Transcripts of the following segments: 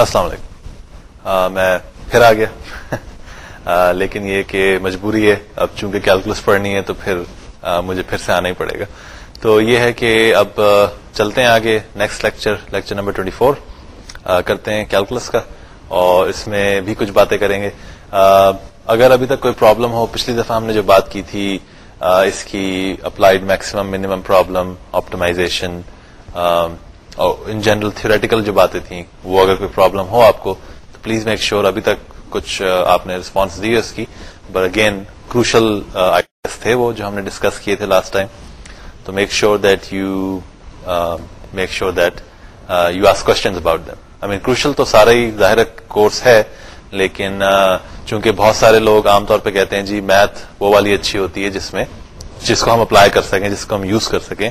السلام علیکم۔ میں پھر آ گیا لیکن یہ کہ مجبوری ہے، اب چونکہ کیلکولس پڑھنی ہے تو پھر مجھے پھر سے آنا ہی پڑے گا۔ تو یہ ہے کہ اب چلتے ہیں آگے next lecture lecture number twenty four کرتے ہیں کیلکولس کا۔ اور اس میں بھی کچھ باتیں کریں گے۔ اگر ابھی تک کوئی پرابلم ہو، پچھلی دفعہ ہم نے جو بات کی تھی اس کی applied maximum minimum problem optimization اور ان جنرل تھیوریٹیکل جو باتیں تھیں، وہ اگر کوئی پرابلم ہو آپ کو، تو پلیز میک شیور ابھی تک کچھ آپ نے رسپانس دی اس کی. بٹ اگین کروشل آئیڈیاز تھے وہ جو ہم نے ڈسکس کیے تھے لاسٹ ٹائم تو make sure that you make sure that you ask question about them I mean crucial تو سارا ہی ظاہر کورس ہے، لیکن چونکہ بہت سارے لوگ عام طور پہ کہتے ہیں جی میتھ وہ والی اچھی ہوتی ہے جس میں، جس کو ہم اپلائی کر سکیں، جس کو ہم یوز کر سکیں.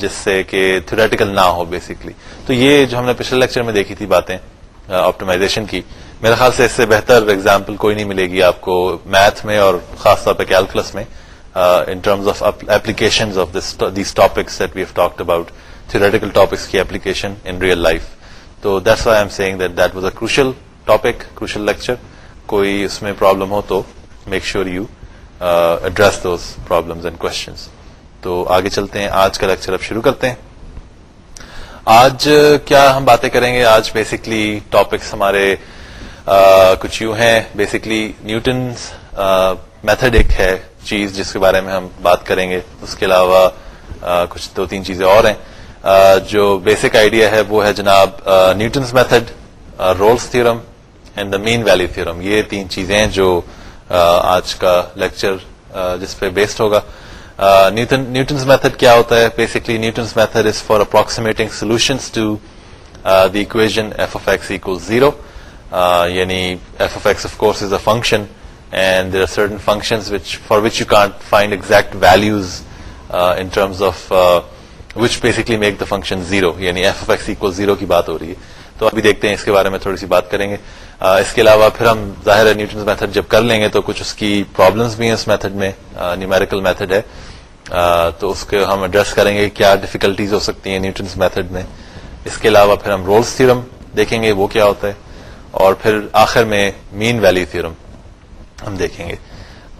جس سے کہ تھوریٹیکل نہ ہو بیسکلی تو یہ جو ہم نے پچھلے لیکچر میں دیکھی تھی باتیں آپٹمائزیشن کی، میرے خیال سے اس سے بہتر اگزامپل کوئی نہیں ملے گی آپ کو میتھ میں اور خاص طور پہ کیلکولس میں in terms of application of these topics that we have talked about theoretical topics کی ایپلیکیشن ان ریئل لائف تو that's why I'm seeing that that was a crucial topic crucial lecture کوئی اس میں problem ہو تو make sure you address those problems and questions تو آگے چلتے ہیں۔ آج کا لیکچر اب شروع کرتے ہیں۔ آج کیا ہم باتیں کریں گے؟ آج بیسکلی ٹاپکس ہمارے کچھ یوں ہیں۔ بیسکلی نیوٹنس میتھڈ ایک ہے چیز جس کے بارے میں ہم بات کریں گے۔ اس کے علاوہ کچھ دو تین چیزیں اور ہیں۔ جو بیسک آئیڈیا ہے وہ ہے جناب Newton's method Rolle's theorem and the mean value theorem یہ تین چیزیں ہیں جو آج کا لیکچر جس پہ بیسڈ ہوگا۔ نیوٹنس میتھڈ کیا ہوتا ہے؟ Basically Newton's method is for approximating solutions to the equation F of X equal zero یعنی F of X of course is a function and there are certain function for which you can't find exact values in terms of which basically make the function zero یعنی F of X equal zero کی بات ہو رہی ہے۔ تو ابھی دیکھتے ہیں، اس کے بارے میں تھوڑی سی بات کریں گے۔ اس کے علاوہ پھر ہم ظاہر ہے نیوٹنس میتھڈ جب کر لیں گے تو کچھ اس کی پرابلمس بھی ہیں اس میتھڈ میں۔ نیومیریکل میتھڈ ہے۔ تو اس کے ہم ایڈریس کریں گے کیا ڈفیکلٹیز ہو سکتی ہیں نیوٹنس میتھڈ میں۔ اس کے علاوہ پھر ہم رولس تھیورم دیکھیں گے، وہ کیا ہوتا ہے۔ اور پھر آخر میں مین ویلی تھیورم ہم دیکھیں گے۔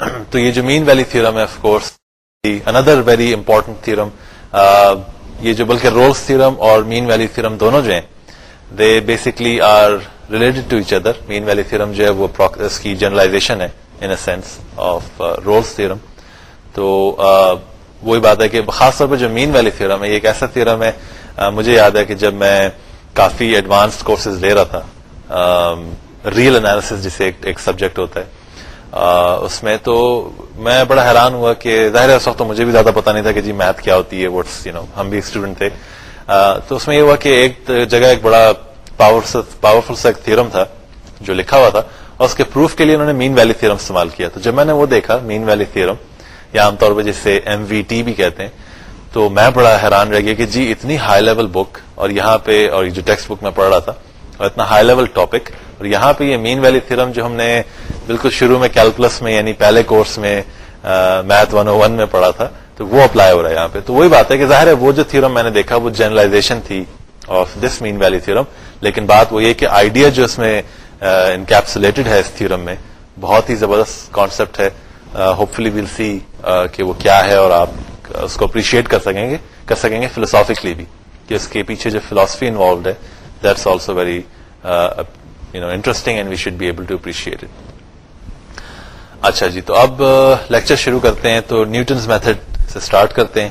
تو یہ جو مین ویلی تھیورم ہے آف کورس اندر ویری امپورٹنٹ تھیورم۔ یہ جو بلکہ رولس تھیورم اور مین ویلی تھیورم دونوں جو ہیں they basically are related to each other mean value theorem جو ہے وہ اس کی جرنلائزیشن ہے in a sense of Rolle's theorem تو uh, وہی بات ہے کہ خاص طور پہ جو مین ویلی تھرم ہے یہ ایک ایسا تھرم ہے uh, مجھے یاد ہے کہ جب میں کافی ایڈوانسڈ کورسز لے رہا تھا ریئل انالیس جسے ایک سبجیکٹ ہوتا ہے uh, اس میں تو میں بڑا حیران ہوا کہ ظاہر اس وقت تو مجھے بھی زیادہ پتا نہیں تھا کہ جی میتھ کیا ہوتی ہے وٹس یو نو ہم بھی اسٹوڈنٹ تھے تو اس میں یہ ہوا کہ ایک جگہ ایک بڑا پاورفل سا ایک تھرم تھا جو لکھا ہوا تھا، اور اس کے پروف کے لیے انہوں نے مین ویلی تھرم استعمال کیا۔ تو جب میں نے وہ دیکھا مین ویلی تھرم یا عام طور پہ جسے ایم وی ٹی بھی کہتے ہیں، تو میں بڑا حیران رہ گیا کہ جی اتنی ہائی لیول بک اور یہاں پہ، اور جو ٹیکسٹ بک میں پڑھ رہا تھا، اور اتنا ہائی لیول ٹاپک اور یہاں پہ یہ مین ویلی تھرم جو ہم نے بالکل شروع میں کیلکولس میں یعنی پہلے کورس میں میتھ ون او ون میں پڑھا تھا تو وہ اپلائی ہو رہا ہے یہاں پہ۔ تو وہی بات ہے کہ ظاہر ہے وہ جو تھیورم میں نے دیکھا وہ جرنلائزیشن تھی of this mean value theorem لیکن بات وہ یہ کہ آئیڈیا جو اس میں انکیپسولیٹڈ ہے اس تھیورم میں، بہت ہی زبردست کانسیپٹ ہے۔ ہوپ فلی ول سی کہ وہ کیا ہے اور آپ اس کو اپریشیٹ کر سکیں گے، کر سکیں گے فلوسافکلی بھی۔ کہ اس کے پیچھے جو فلاسفی انوالوڈ ہے that's also very you know interesting and we should be able to appreciate it اچھا جی تو اب لیکچر شروع کرتے ہیں، تو نیوٹنس میتھڈ سے اسٹارٹ کرتے ہیں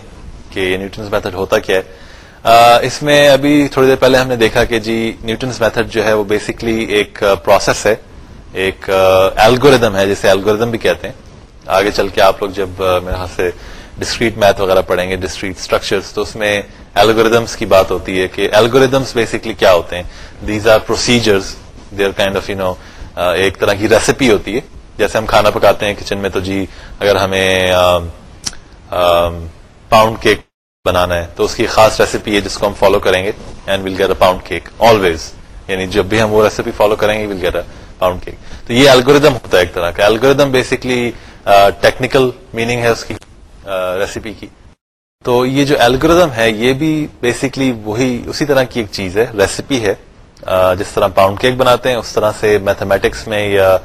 کہ یہ نیوٹنس میتھڈ ہوتا کیا ہے۔ اس میں ابھی تھوڑی دیر پہلے ہم نے دیکھا کہ جی نیوٹنس میتھڈ جو ہے وہ بیسکلی ایک پروسیس ہے۔ ایک الگوریدم ہے، جسے الگوریدم بھی کہتے ہیں۔ آگے چل کے آپ لوگ جب میرے ہاتھ سے ڈسکریٹ میتھ وغیرہ پڑھیں گے ڈسکریٹ اسٹرکچر تو اس میں الگوریدمس کی بات ہوتی ہے کہ الگوریدمس بیسکلی کیا ہوتے ہیں۔ These are procedures they are kind of you know ایک طرح کی ریسیپی ہوتی ہے۔ جیسے ہم کھانا پکاتے ہیں کچن میں تو جی اگر ہمیں پاؤنڈ کیک بنانا ہے تو اس کی خاص ریسیپی ہے جس کو ہم فالو کریں گے and will get a pound cake always یعنی جب بھی ہم وہ ریسیپی فالو کریں گے will get a pound cake تو یہ الگوریدم ہوتا ہے ایک طرح کا. الگوریدم بیسکلی ٹیکنیکل میننگ ہے اس کی ریسیپی کی. تو یہ جو الگوریدم ہے یہ بھی بیسکلی وہی، اسی طرح کی ایک چیز ہے ریسیپی ہے. جس طرح پاؤنڈ کیک بناتے ہیں، اس طرح سے میتھمیٹکس میں یا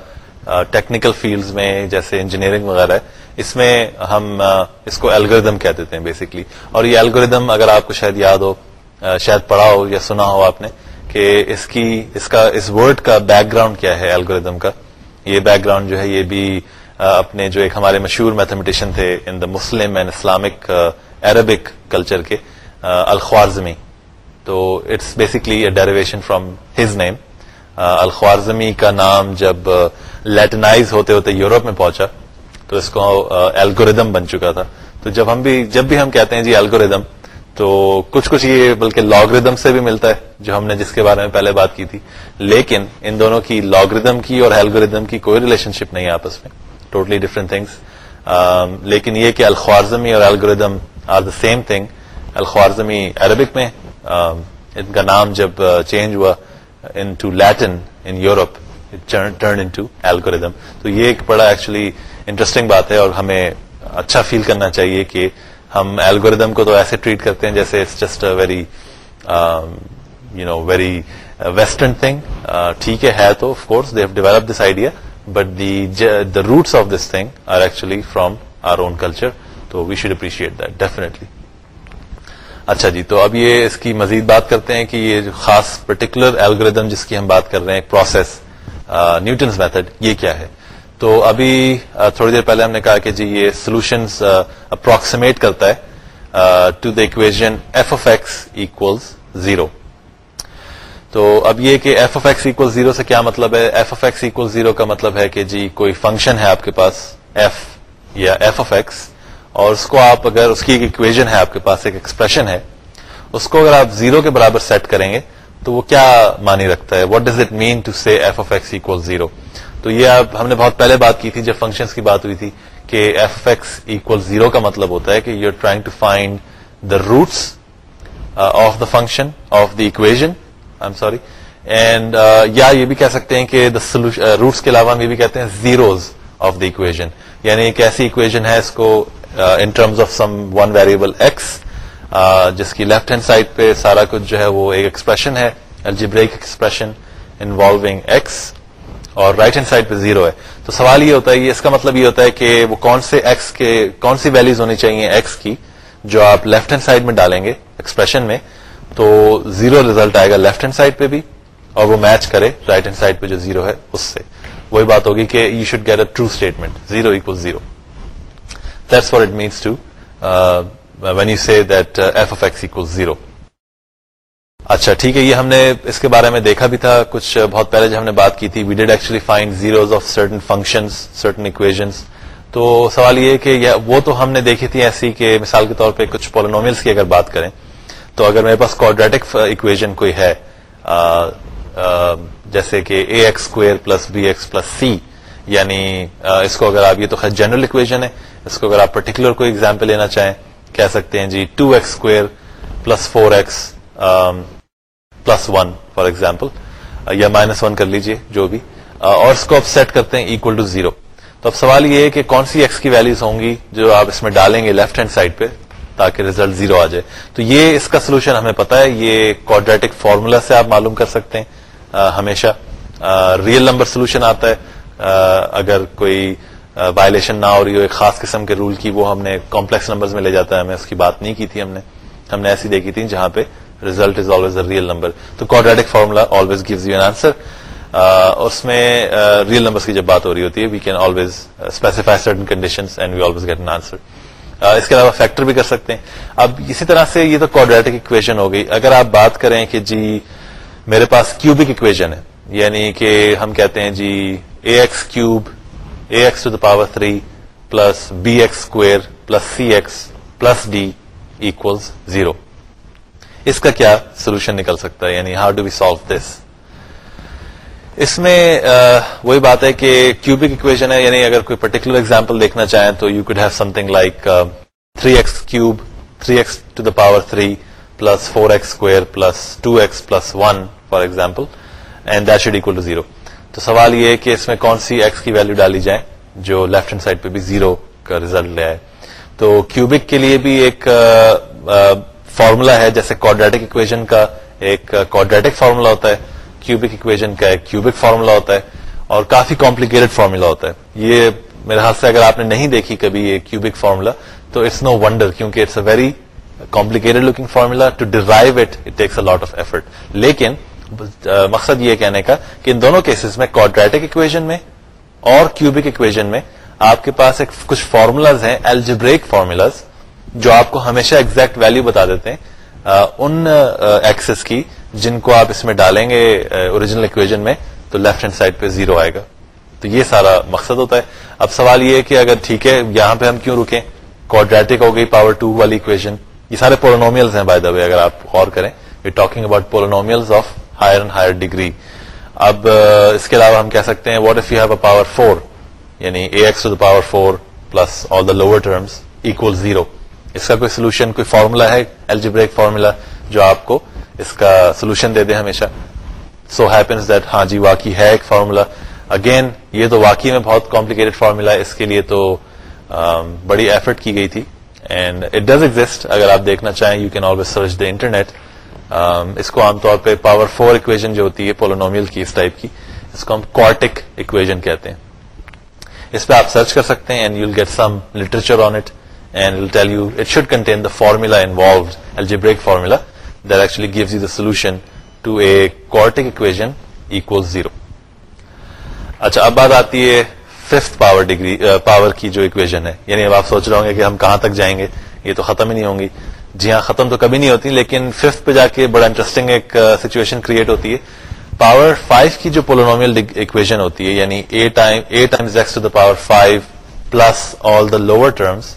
ٹیکنیکل فیلڈز میں جیسے انجینئرنگ وغیرہ ہے اس میں ہم اس کو الگوریدم کہہ دیتے ہیں بیسکلی اور یہ الگوریدم اگر آپ کو شاید یاد ہو شاید پڑھا ہو یا سنا ہو آپ نے، کہ اس کی، اس کا، اس ورڈ کا بیک گراؤنڈ کیا ہے الگوریدم کا. یہ بیک گراؤنڈ جو ہے، یہ بھی اپنے جو ایک ہمارے مشہور میتھمیٹیشین تھے in the Muslim and Islamic Arabic culture کے الخوارزمی. تو it's basically a derivation from his name Al-Khwarizmi کا نام جب لیٹنائز ہوتے ہوتے یورپ میں پہنچا، تو اس کو الگوریدم بن چکا تھا۔ تو جب ہم بھی، جب بھی ہم کہتے ہیں جی الگوریدم، تو کچھ کچھ یہ بلکہ لاگریدم سے بھی ملتا ہے، جو ہم نے جس کے بارے میں پہلے بات کی تھی۔ لیکن ان دونوں کی لاگریدم کی اور الگوریدم کی کوئی ریلیشن شپ نہیں آپس میں۔ ٹوٹلی ڈفرنٹ تھنگس لیکن یہ کہ الخوارزمی اور algorithm are the same thing Al-Khwarizmi Arabic میں ان کا نام جب چینج ہوا into Latin in Europe turn into algorithm تو یہ ایک بڑا ایکچولی انٹرسٹنگ بات ہے اور ہمیں اچھا فیل کرنا چاہیے کہ ہم ایلگوریدم کو تو ایسے ٹریٹ کرتے ہیں جیسے it's just very you know very western thing ٹھیک ہے تو of course they have develop this idea but the the roots of this thing are actually from our own culture تو we should appreciate that definitely اچھا جی تو اب یہ اس کی مزید بات کرتے ہیں کہ یہ جو خاص پرٹیکولر ایلگوریدم جس کی ہم بات کر رہے ہیں پروسیس نیوٹنس میتھڈ یہ کیا ہے؟ تو ابھی تھوڑی دیر پہلے ہم نے کہا کہ جی یہ سولوشنس اپروکسیمیٹ کرتا ہے to the equation F of X equals zero تو اب یہ کہ F of X equal zero سے کیا مطلب ہے؟ F of X equal zero کا مطلب ہے کہ جی کوئی فنکشن ہے آپ کے پاس ایف یا ایف اف ایکس اور اس کو آپ اگر اس کی ایک اکویژن ہے، آپ کے پاس ایک ایکسپریشن ہے، اس کو اگر آپ زیرو کے برابر سیٹ کریں گے، تو وہ کیا مانی رکھتا ہے؟ What does it mean to see F of X equal zero تو یہ اب ہم نے بہت پہلے بات کی تھی، جب فنکشنز کی بات ہوئی تھی، کہ ایف ایکس اکول زیرو کا مطلب ہوتا ہے کہ you are trying to find the roots of the function of the equation I'm sorry and یا یہ بھی کہہ سکتے ہیں کہ روٹس uh, کے علاوہ ہم یہ بھی کہتے ہیں زیروز آف دا اکویژن یعنی ایک ایسی اکویژن ہے، اس کو in terms of some one variable X جس کی لیفٹ ہینڈ سائڈ پہ سارا کچھ جو ہے وہ ایک ایکسپریشن ہے الجبریک ایکسپریشن انوالوگ ایکس اور رائٹ ہینڈ سائڈ پہ زیرو ہے۔ تو سوال یہ ہوتا ہے اس کا مطلب یہ ہوتا ہے کہ وہ کون سے ایکس کے، کون سی ویلوز ہونی چاہیے ایکس کی جو آپ لیفٹ ہینڈ سائڈ میں ڈالیں گے ایکسپریشن میں۔ تو زیرو ریزلٹ آئے گا لیفٹ ہینڈ سائڈ پہ بھی اور وہ میچ کرے رائٹ ہینڈ سائڈ پہ جو زیرو ہے اس سے۔ وہی بات ہوگی کہ you should get a true statement zero equal zero that's for it means to when you see that F of X equal zero اچھا ٹھیک ہے یہ ہم نے اس کے بارے میں دیکھا بھی تھا۔ کچھ بہت پہلے جو ہم نے بات کی تھی we did actually find zeros of certain functions certain equations تو سوال یہ کہ وہ تو ہم نے دیکھی تھی ایسی کہ مثال کے طور پہ کچھ پولینوملس کی اگر بات کریں تو اگر میرے پاس کوڈریٹک اکویژن کوئی ہے آ, آ, جیسے کہ A X square plus B X plus C یعنی اس کو اگر آپ، یہ تو خیر جنرل اکویژن ہے، اس کو اگر آپ پرٹیکولر کوئی ایگزامپل لینا چاہیں، کہہ سکتے ہیں جی two X square plus four X plus one for example یا مائنس ون کر لیجیے، جو بھی اور اس کو آپ سیٹ کرتے ہیں اکول ٹو زیرو تو اب سوال یہ ہے کہ کون سی ایکس کی ویلوز ہوں گی جو آپ اس میں ڈالیں گے لیفٹ ہینڈ سائڈ پہ تاکہ ریزلٹ زیرو آ جائے؟ تو یہ اس کا سولوشن ہمیں پتا ہے، یہ کوڈریٹک فارمولا سے آپ معلوم کر سکتے ہیں ہمیشہ ریئل نمبر سولوشن آتا ہے۔ اگر کوئی وائلشن نہ ہو رہی ہو، ایک خاص قسم کے رول کی، وہ ہم نے کمپلیکس نمبر میں لے جاتا ہے، ہمیں اس کی بات نہیں کی تھی ہم نے۔ ہم نے ایسی دیکھی تھی جہاں پہ result is always a real number تو quadratic formula always gives you an answer اس میں ریئل نمبر کی جب بات ہو رہی ہوتی ہے we can always specify certain condition and we always get an answer اس کے علاوہ فیکٹر بھی کر سکتے ہیں۔ اب اسی طرح سے یہ تو کوڈریٹک اکویژن ہو گئی۔ اگر آپ بات کریں کہ جی میرے پاس کیوبک اکویژن ہے یعنی کہ ہم کہتے ہیں جی A X cube A X to the power three plus B X square plus C X plus D equals zero اس کا کیا سولوشن نکل سکتا ہے؟ یعنی how do we solve this اس میں وہی بات ہے کہ کیوبک اکویژن ہے یعنی اگر کوئی پرٹیکولر ایگزامپل دیکھنا چاہیں تو you could have something like three X cube three X to the power three plus four X square plus two X plus one for example and that should equal to zero تو سوال یہ ہے کہ اس میں کون سی x کی ویلو ڈالی جائے جو لیفٹ ہینڈ سائڈ پہ بھی زیرو کا ریزلٹ لے آئے؟ تو کیوبک کے لیے بھی ایک فارمولا ہے، جیسے کوڈریٹک اکویژن کا ایک کوڈریٹک فارمولا ہوتا ہے کیوبک اکویژن کا ایک کیوبک فارمولا ہوتا ہے، اور کافی کمپلیکیٹڈ فارمولا ہوتا ہے۔ یہ میرے ہاتھ سے اگر آپ نے نہیں دیکھی کبھی یہ کیوبک فارمولا تو اٹس نو ونڈر کیونکہ it's a very complicated looking formula to derive it it takes a lot of effort لیکن مقصد یہ کہنے کا کہ ان دونوں کیسز میں کوڈریٹک اکویژن میں اور کیوبک اکویژن میں آپ کے پاس ایک کچھ فارمولاز ہیں الجبریک فارمولاز جو آپ کو ہمیشہ ایگزیکٹ ویلو بتا دیتے ہیں۔ ان ایکسس کی جن کو آپ اس میں ڈالیں گے اوریجنل اکویژن میں، تو لیفٹ ہینڈ سائڈ پہ زیرو آئے گا۔ تو یہ سارا مقصد ہوتا ہے۔ اب سوال یہ ہے کہ اگر ٹھیک ہے، یہاں پہ ہم کیوں رکیں؟ کوڈریٹک ہو گئی پاور ٹو والی اکویژن یہ سارے پولونومیلز ہیں بائی دا وے اگر آپ غور کریں۔ We talking about polynomials of higher and higher degree اب اس کے علاوہ ہم کہہ سکتے ہیں what if you have a power four یعنی A X to the power four plus all the lower terms equal zero اس کا کوئی سولوشن کوئی فارمولا ہے ایل جی بریک فارمولا جو آپ کو اس کا سولوشن دے دے ہمیشہ؟ سو ہیپنس دیٹ ہاں جی واقعی ہے ایک فارمولا اگین یہ تو واقعی میں بہت کمپلیکیٹڈ فارمولا اس کے لیے تو بڑی ایفرٹ کی گئی تھی. اینڈ اٹ ڈز ایگزٹ اگر آپ دیکھنا چاہیں you can always search the internet اس کو عام طور پہ پاور فور اکویژن جو ہوتی ہے پولونومیل کی، اس ٹائپ کی، اس کو ہم کوارٹک اکویژن کہتے ہیں۔ اس پہ آپ سرچ کر سکتے ہیں and you get some literature on it and tell you it should contain the formula involved algebraic formula that actually gives you the solution to a quartic equation equal zero اچھا اب بات آتی ہے fifth power degree power کی جو equation ہے۔ یعنی اب آپ سوچ رہے ہوں گے کہ ہم کہاں تک جائیں گے، یہ تو ختم ہی نہیں ہوں گی۔ جی ہاں ختم تو کبھی نہیں ہوتی، لیکن ففتھ پہ جا کے بڑا انٹرسٹنگ ایک سچویشن کریٹ ہوتی ہے۔ پاور فائیو کی جو پولونومیل اکویژن ہوتی ہے یعنی A time A times X to the power five plus all the lower terms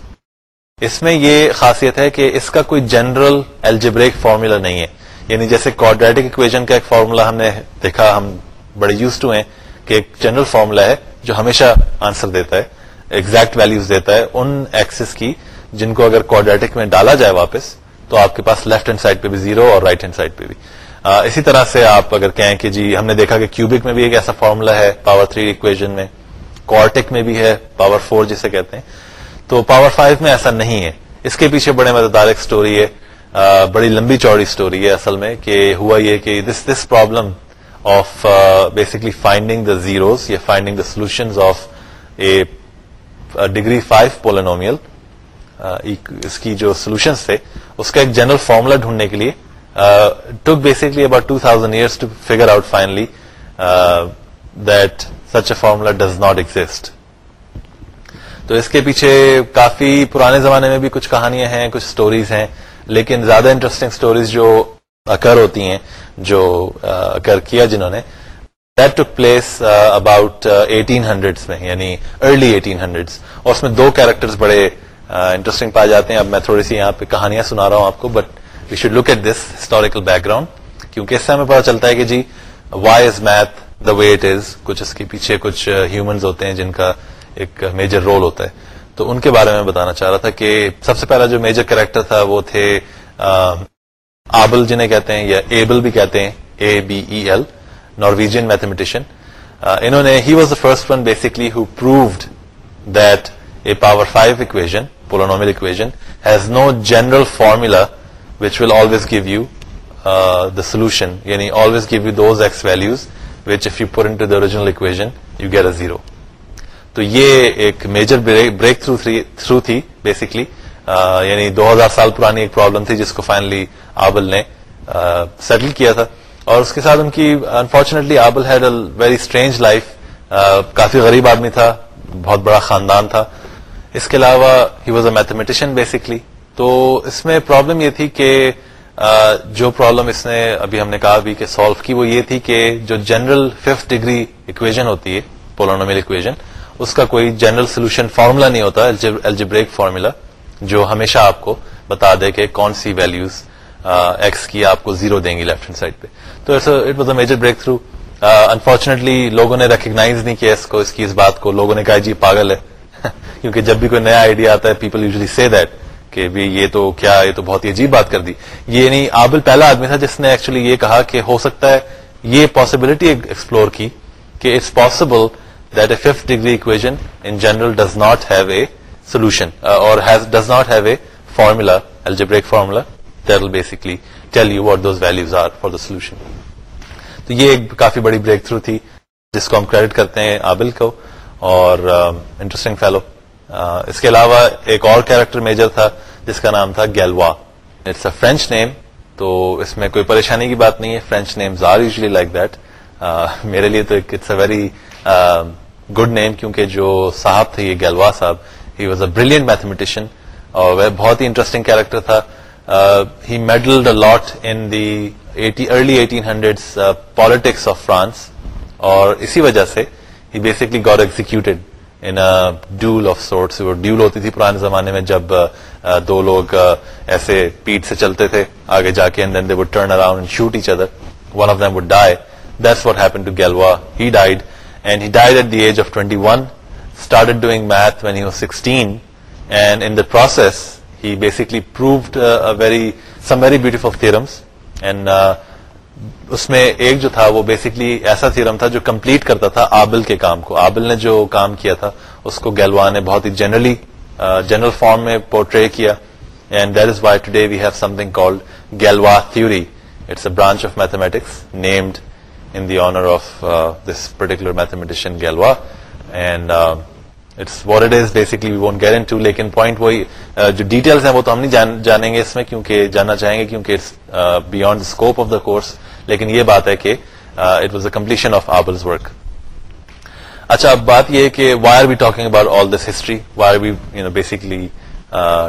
اس میں یہ خاصیت ہے کہ اس کا کوئی جنرل الجبریک فارمولا نہیں ہے۔ یعنی جیسے کوڈریٹک اکویژن کا ایک فارمولا ہم نے دیکھا، ہم بڑے یوز ٹو ہیں کہ ایک جنرل فارمولا ہے جو ہمیشہ آنسر دیتا ہے ایگزیکٹ ویلوز دیتا ہے ان ایکسس کی۔ جن کو اگر کوڈریٹک میں ڈالا جائے واپس تو آپ کے پاس لیفٹ ہینڈ سائڈ پہ بھی زیرو اور رائٹ ہینڈ سائڈ پہ بھی۔ آ, اسی طرح سے آپ اگر کہیں کہ جی ہم نے دیکھا کہ کیوبک میں بھی ایک ایسا فارمولا ہے پاور تھری اکویژن میں۔ کوارٹک میں بھی ہے پاور فور جسے کہتے ہیں۔ تو پاور فائیو میں ایسا نہیں ہے۔ اس کے پیچھے بڑے مزیدار ایک اسٹوری ہے۔ بڑی لمبی چوڑی اسٹوری ہے اصل میں کہ ہوا یہ کہ this this problem of basically finding the zeros یا finding the solution of a degree five polynomial اس کی جو سولوشنس تھے، اس کا ایک جنرل فارمولا ڈھونڈنے کے لیے took basically about two thousand years to figure out finally that such a formula does not exist تو اس کے پیچھے کافی پرانے زمانے میں بھی کچھ کہانیاں ہیں، کچھ سٹوریز ہیں، لیکن زیادہ انٹرسٹنگ سٹوریز جو اکر ہوتی ہیں، جو اکر کیا جنہوں نے that took place about eighteen hundred میں یعنی ارلی ایٹین ہنڈریڈ اور اس میں دو کیریکٹرز بڑے انٹرسٹنگ پائے جاتے ہیں۔ اب میں تھوڑی سی یہاں پہ کہانیاں سنا رہا ہوں آپ کو but we should look at this historical background کیونکہ اس سے ہمیں پتا چلتا ہے کہ جی why is math the way it is کچھ اس کے پیچھے کچھ ہیومنز ہوتے ہیں جن کا ایک میجر رول ہوتا ہے۔ تو ان کے بارے میں بتانا چاہ رہا تھا کہ سب سے پہلا جو میجر کریکٹر تھا وہ تھے آبل جنہیں کہتے ہیں، یا ایبل بھی کہتے ہیں A B E L Norwegian mathematician انہوں نے he was the first one basically who proved that a power five equation polynomial equation has no general formula which will always give you the solution یعنی always give you those X values which if you pour into the original equation you get a zero تو یہ ایک major breakthrough through تھی basically uh, یعنی دو ہزار سال پرانی ایک پرابلم تھی جس کو فائنلی آبل نے uh, سیٹل کیا تھا. اور اس کے ساتھ ان کی unfortunately Abel had a very strange life کافی غریب آدمی تھا، بہت بڑا خاندان تھا. اس کے علاوہ he was a mathematician basically تو اس میں پرابلم یہ تھی کہ جو پرابلم اس نے ابھی ہم نے کہا ابھی کہ سالو کی، وہ یہ تھی کہ جو جنرل ففتھ ڈگری اکویژن ہوتی ہے پولونومیل اکویژن اس کا کوئی جنرل سولوشن فارمولا نہیں ہوتا الجبریک فارمولا جو ہمیشہ آپ کو بتا دے کہ کون سی ویلوز ایکس کی آپ کو زیرو دیں گی لیفٹ ہینڈ سائڈ پہ. تو it was a major breakthrough unfortunately لوگوں نے ریکگنائز نہیں کیا اس کو، اس کی اس بات کو. لوگوں نے کہا جی پاگل ہے کیونکہ جب بھی کوئی نیا آئیڈیا آتا ہے پیپل یوزلی سے دیٹ کہ یہ تو کیا، یہ تو بہت ہی عجیب بات کر دی۔ یہ یعنی نہیں آبل پہلا آدمی تھا جس نے ایکچولی یہ کہا کہ ہو سکتا ہے یہ پاسبلٹی ایکسپلور کی کہ it's possible that a fifth degree equation in general does not have a solution or does not have a formula algebraic formula that will basically tell you what those values are for the solution تو یہ ایک کافی بڑی break through تھی جس کو ہم credit کرتے ہیں آبل کو اور um, انٹرسٹنگ فیلو اس کے علاوہ ایک اور کیریکٹر میجر تھا، جس کا نام تھا Galois. It's a French name تو اس میں کوئی پریشانی کی بات نہیں ہے French names are usually like that میرے لیے تو it's a very good name کیونکہ جو صاحب تھے، یہ گیلوا صاحب he was a brilliant mathematician اور وہ بہت ہی انٹرسٹنگ کیریکٹر تھا۔ He meddle lot in the early eighteen hundred politics of France اور اسی وجہ سے ہی basically got executed in duel of sorts duel ہوتی تھی پرانے زمانے میں جب دو لوگ ایسے پیٹ سے چلتے تھے، آگے جا کے and then they would turn around and shoot each other one of them would die that's what happen to Galois he died and he died at the age of twenty one started doing math when he was sixteen and in the process he basically proved very some very beautiful theorems and اس میں ایک جو تھا وہ basically ایسا theorem تھا جو complete کرتا تھا آبل کے کام کو۔ آبل نے جو کام کیا تھا، اس کو گیلوا نے بہت ہی جنرلی جنرل فارم میں پورٹری کیا۔ And that is why today we have something called Galois theory it's a branch of mathematics named in the honour of this particular mathematician Galois and it's what it is basically we won't get to لیکن point وہی جو details ہیں وہ تو ہم نہیں جانیں گے اس میں کیونکہ جاننا چاہیں گے کیونکہ it's beyond scope of the course لیکن یہ بات ہے کہ it was a compilation of Abel's work اچھا اب بات یہ کہ why are we talking about all this history why are we you know basically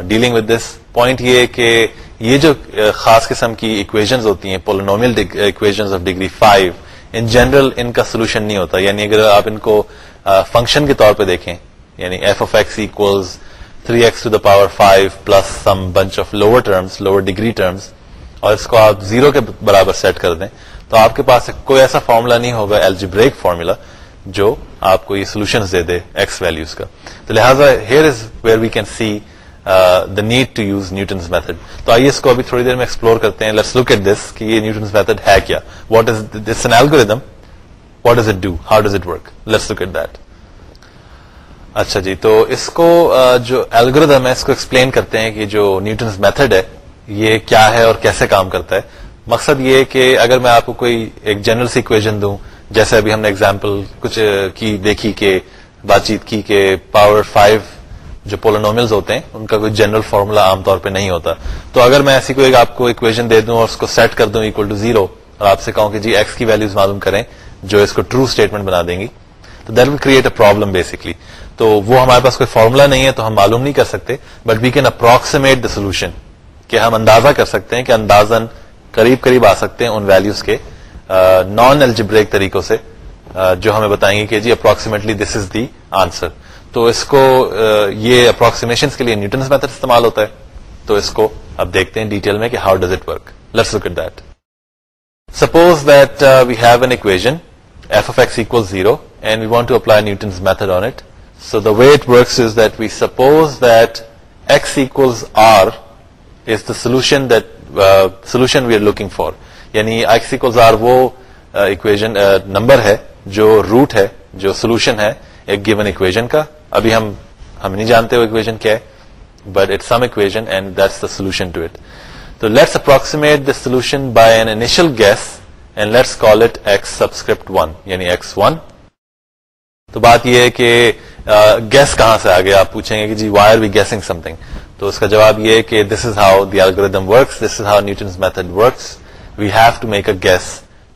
dealing with this point یہ کہ یہ جو خاص قسم کی اکویژنز ہوتی ہیں polynomial equations of degree five in general ان کا سولوشن نہیں ہوتا یعنی اگر آپ ان کو فنکشن کے طور پہ دیکھیں یعنی f of x equals three x to the power five plus some bunch of lower terms lower degree terms اور اس کو آپ زیرو کے برابر سیٹ کر دیں، تو آپ کے پاس کوئی ایسا فارمولا نہیں ہوگا ایل بریک فارمولا جو آپ کو یہ سولوشن دے دے ایکس ویلوز کا۔ تو لہٰذا here is where we can see the need to use Newton's method تو آئیے اس کو ابھی تھوڑی دیر میں ایکسپلور کرتے ہیں۔ لیٹس لک ایٹ دس کہ یہ نیوٹنس میتھڈ ہے کیا۔ What is this an algorithm what does it do how does it work let's look at that اچھا جی تو اس کو جو الگوریدم ہے، اس کو ایکسپلین کرتے ہیں کہ جو نیوٹنس میتھڈ ہے، یہ کیا ہے اور کیسے کام کرتا ہے۔ مقصد یہ کہ اگر میں آپ کو کوئی ایک جنرل سی اکویژن دوں، جیسے ابھی ہم نے اگزامپل کچھ کی دیکھی کہ، بات چیت کی کہ پاور فائیو جو پولونوملز ہوتے ہیں، ان کا کوئی جنرل فارمولا عام طور پہ نہیں ہوتا۔ تو اگر میں ایسی کوئی آپ کو اکویژن دے دوں اور اس کو سیٹ کر دوں اکول ٹو زیرو اور آپ سے کہوں کہ جی ایکس کی ویلوز معلوم کریں، جو اس کو ٹرو اسٹیٹمنٹ بنا دیں گی، تو that will create a problem basically تو وہ ہمارے پاس کوئی فارمولا نہیں ہے تو ہم معلوم نہیں کر سکتے but we can approximate the solution کہ ہم اندازہ کر سکتے ہیں کہ اندازن قریب قریب آ سکتے ہیں ان ویلوز کے نان ایلجبریک طریقوں سے جو ہمیں بتائیں گے کہ جی approximately this is the answer تو اس کو یہ اپروکسیمیشن کے لیے نیوٹنس میتھڈ استعمال ہوتا ہے۔ تو اس کو اب دیکھتے ہیں ڈیٹیل میں کہ how does it work let's look it that suppose that we have an equation f of x equals zero and we want to apply Newton's method on it So the way it works is that we suppose that x equals r is the solution that uh, solution we are looking for. یعنی x equals r وہ uh, equation number ہے جو route ہے جو solution ہے ایک given equation کا ابھی ہم ہم نہیں جانتے وہ اکویژن کیا ہے but it some equation and that's the solution to it تو let's approximate the solution by an initial guess and let's call it x subscript one یعنی ایکس ون تو بات یہ ہے کہ گیس کہاں سے آگے آپ پوچھیں گے کہ جی why are we guessing something تو اس کا جواب یہ کہ this is how the algorithm works this is how Newton's method works we have to make a guess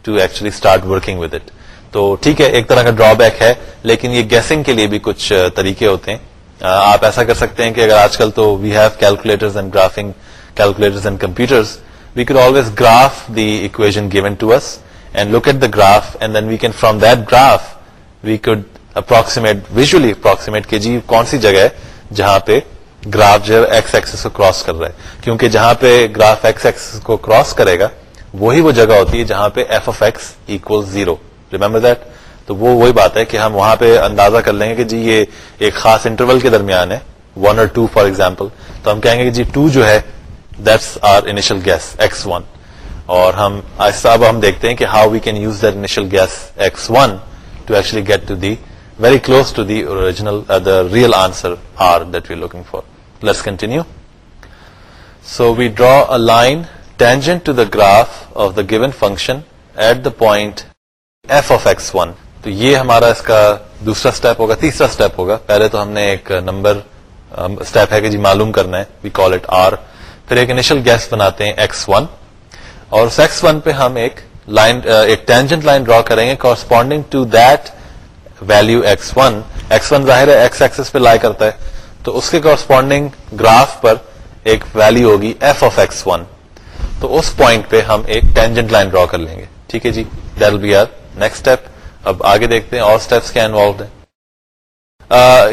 to actually start working with it تو ٹھیک ہے، ایک طرح کا ڈرا بیک ہے، لیکن یہ گیسنگ کے لیے بھی کچھ طریقے ہوتے ہیں۔ آپ ایسا کر سکتے ہیں کہ اگر آج کل تو we have calculator and graphing calculator and computers we could always graph the equation given to us and look at the graph and then we can from that graph we could approximate visually approximate کہ جی کون سی جگہ ہے جہاں پہ graph جو ہے x axis کو کراس کر رہا ہے۔ کیونکہ جہاں پہ گراف ایکس ایکسس کو کراس کرے گا، وہی وہ جگہ ہوتی ہے جہاں پہ f of x equal zero remember that تو وہ وہی بات ہے کہ ہم وہاں پہ اندازہ کر لیں گے کہ جی یہ ایک خاص انٹرول کے درمیان ہے۔ ون اور ٹو فار ایگزامپل تو ہم کہیں گے کہ جی ٹو جو ہے that's our initial guess x one اور ہم، آہستہ اب ہم دیکھتے ہیں کہ how we can use that initial guess x one to actually get to the very close to the original, uh, the real answer R that we're looking for. Let's continue. So we draw a line tangent to the graph of the given function at the point f of x one تو یہ ہمارا اس کا دوسرا step ہوگا تیسرا step ہوگا پہلے تو ہم نے ایک نمبر اسٹیپ um, ہے کہ جی معلوم کرنا ہے وی کال اٹ آر پھر ایک انیشل گیس بناتے ہیں ایکس ون اور اس ایکس ون پہ ہم ایک لائن uh, ایک ٹینجنٹ لائن ڈرا کریں گے corresponding to that value x one x one ظاہر ہے ایکس ایکسس پہ لائی کرتا ہے، تو اس کے کورسپونڈنگ گراف پر ایک ویلو ہوگی ایف آف ایکس ون تو اس پوائنٹ پہ ہم ایک ٹینجنٹ لائن ڈرا کر لیں گے۔ ٹھیک ہے جی؟ That will be our next step اب آگے دیکھتے ہیں، اور اسٹیپس کیا انوالوڈ ہیں۔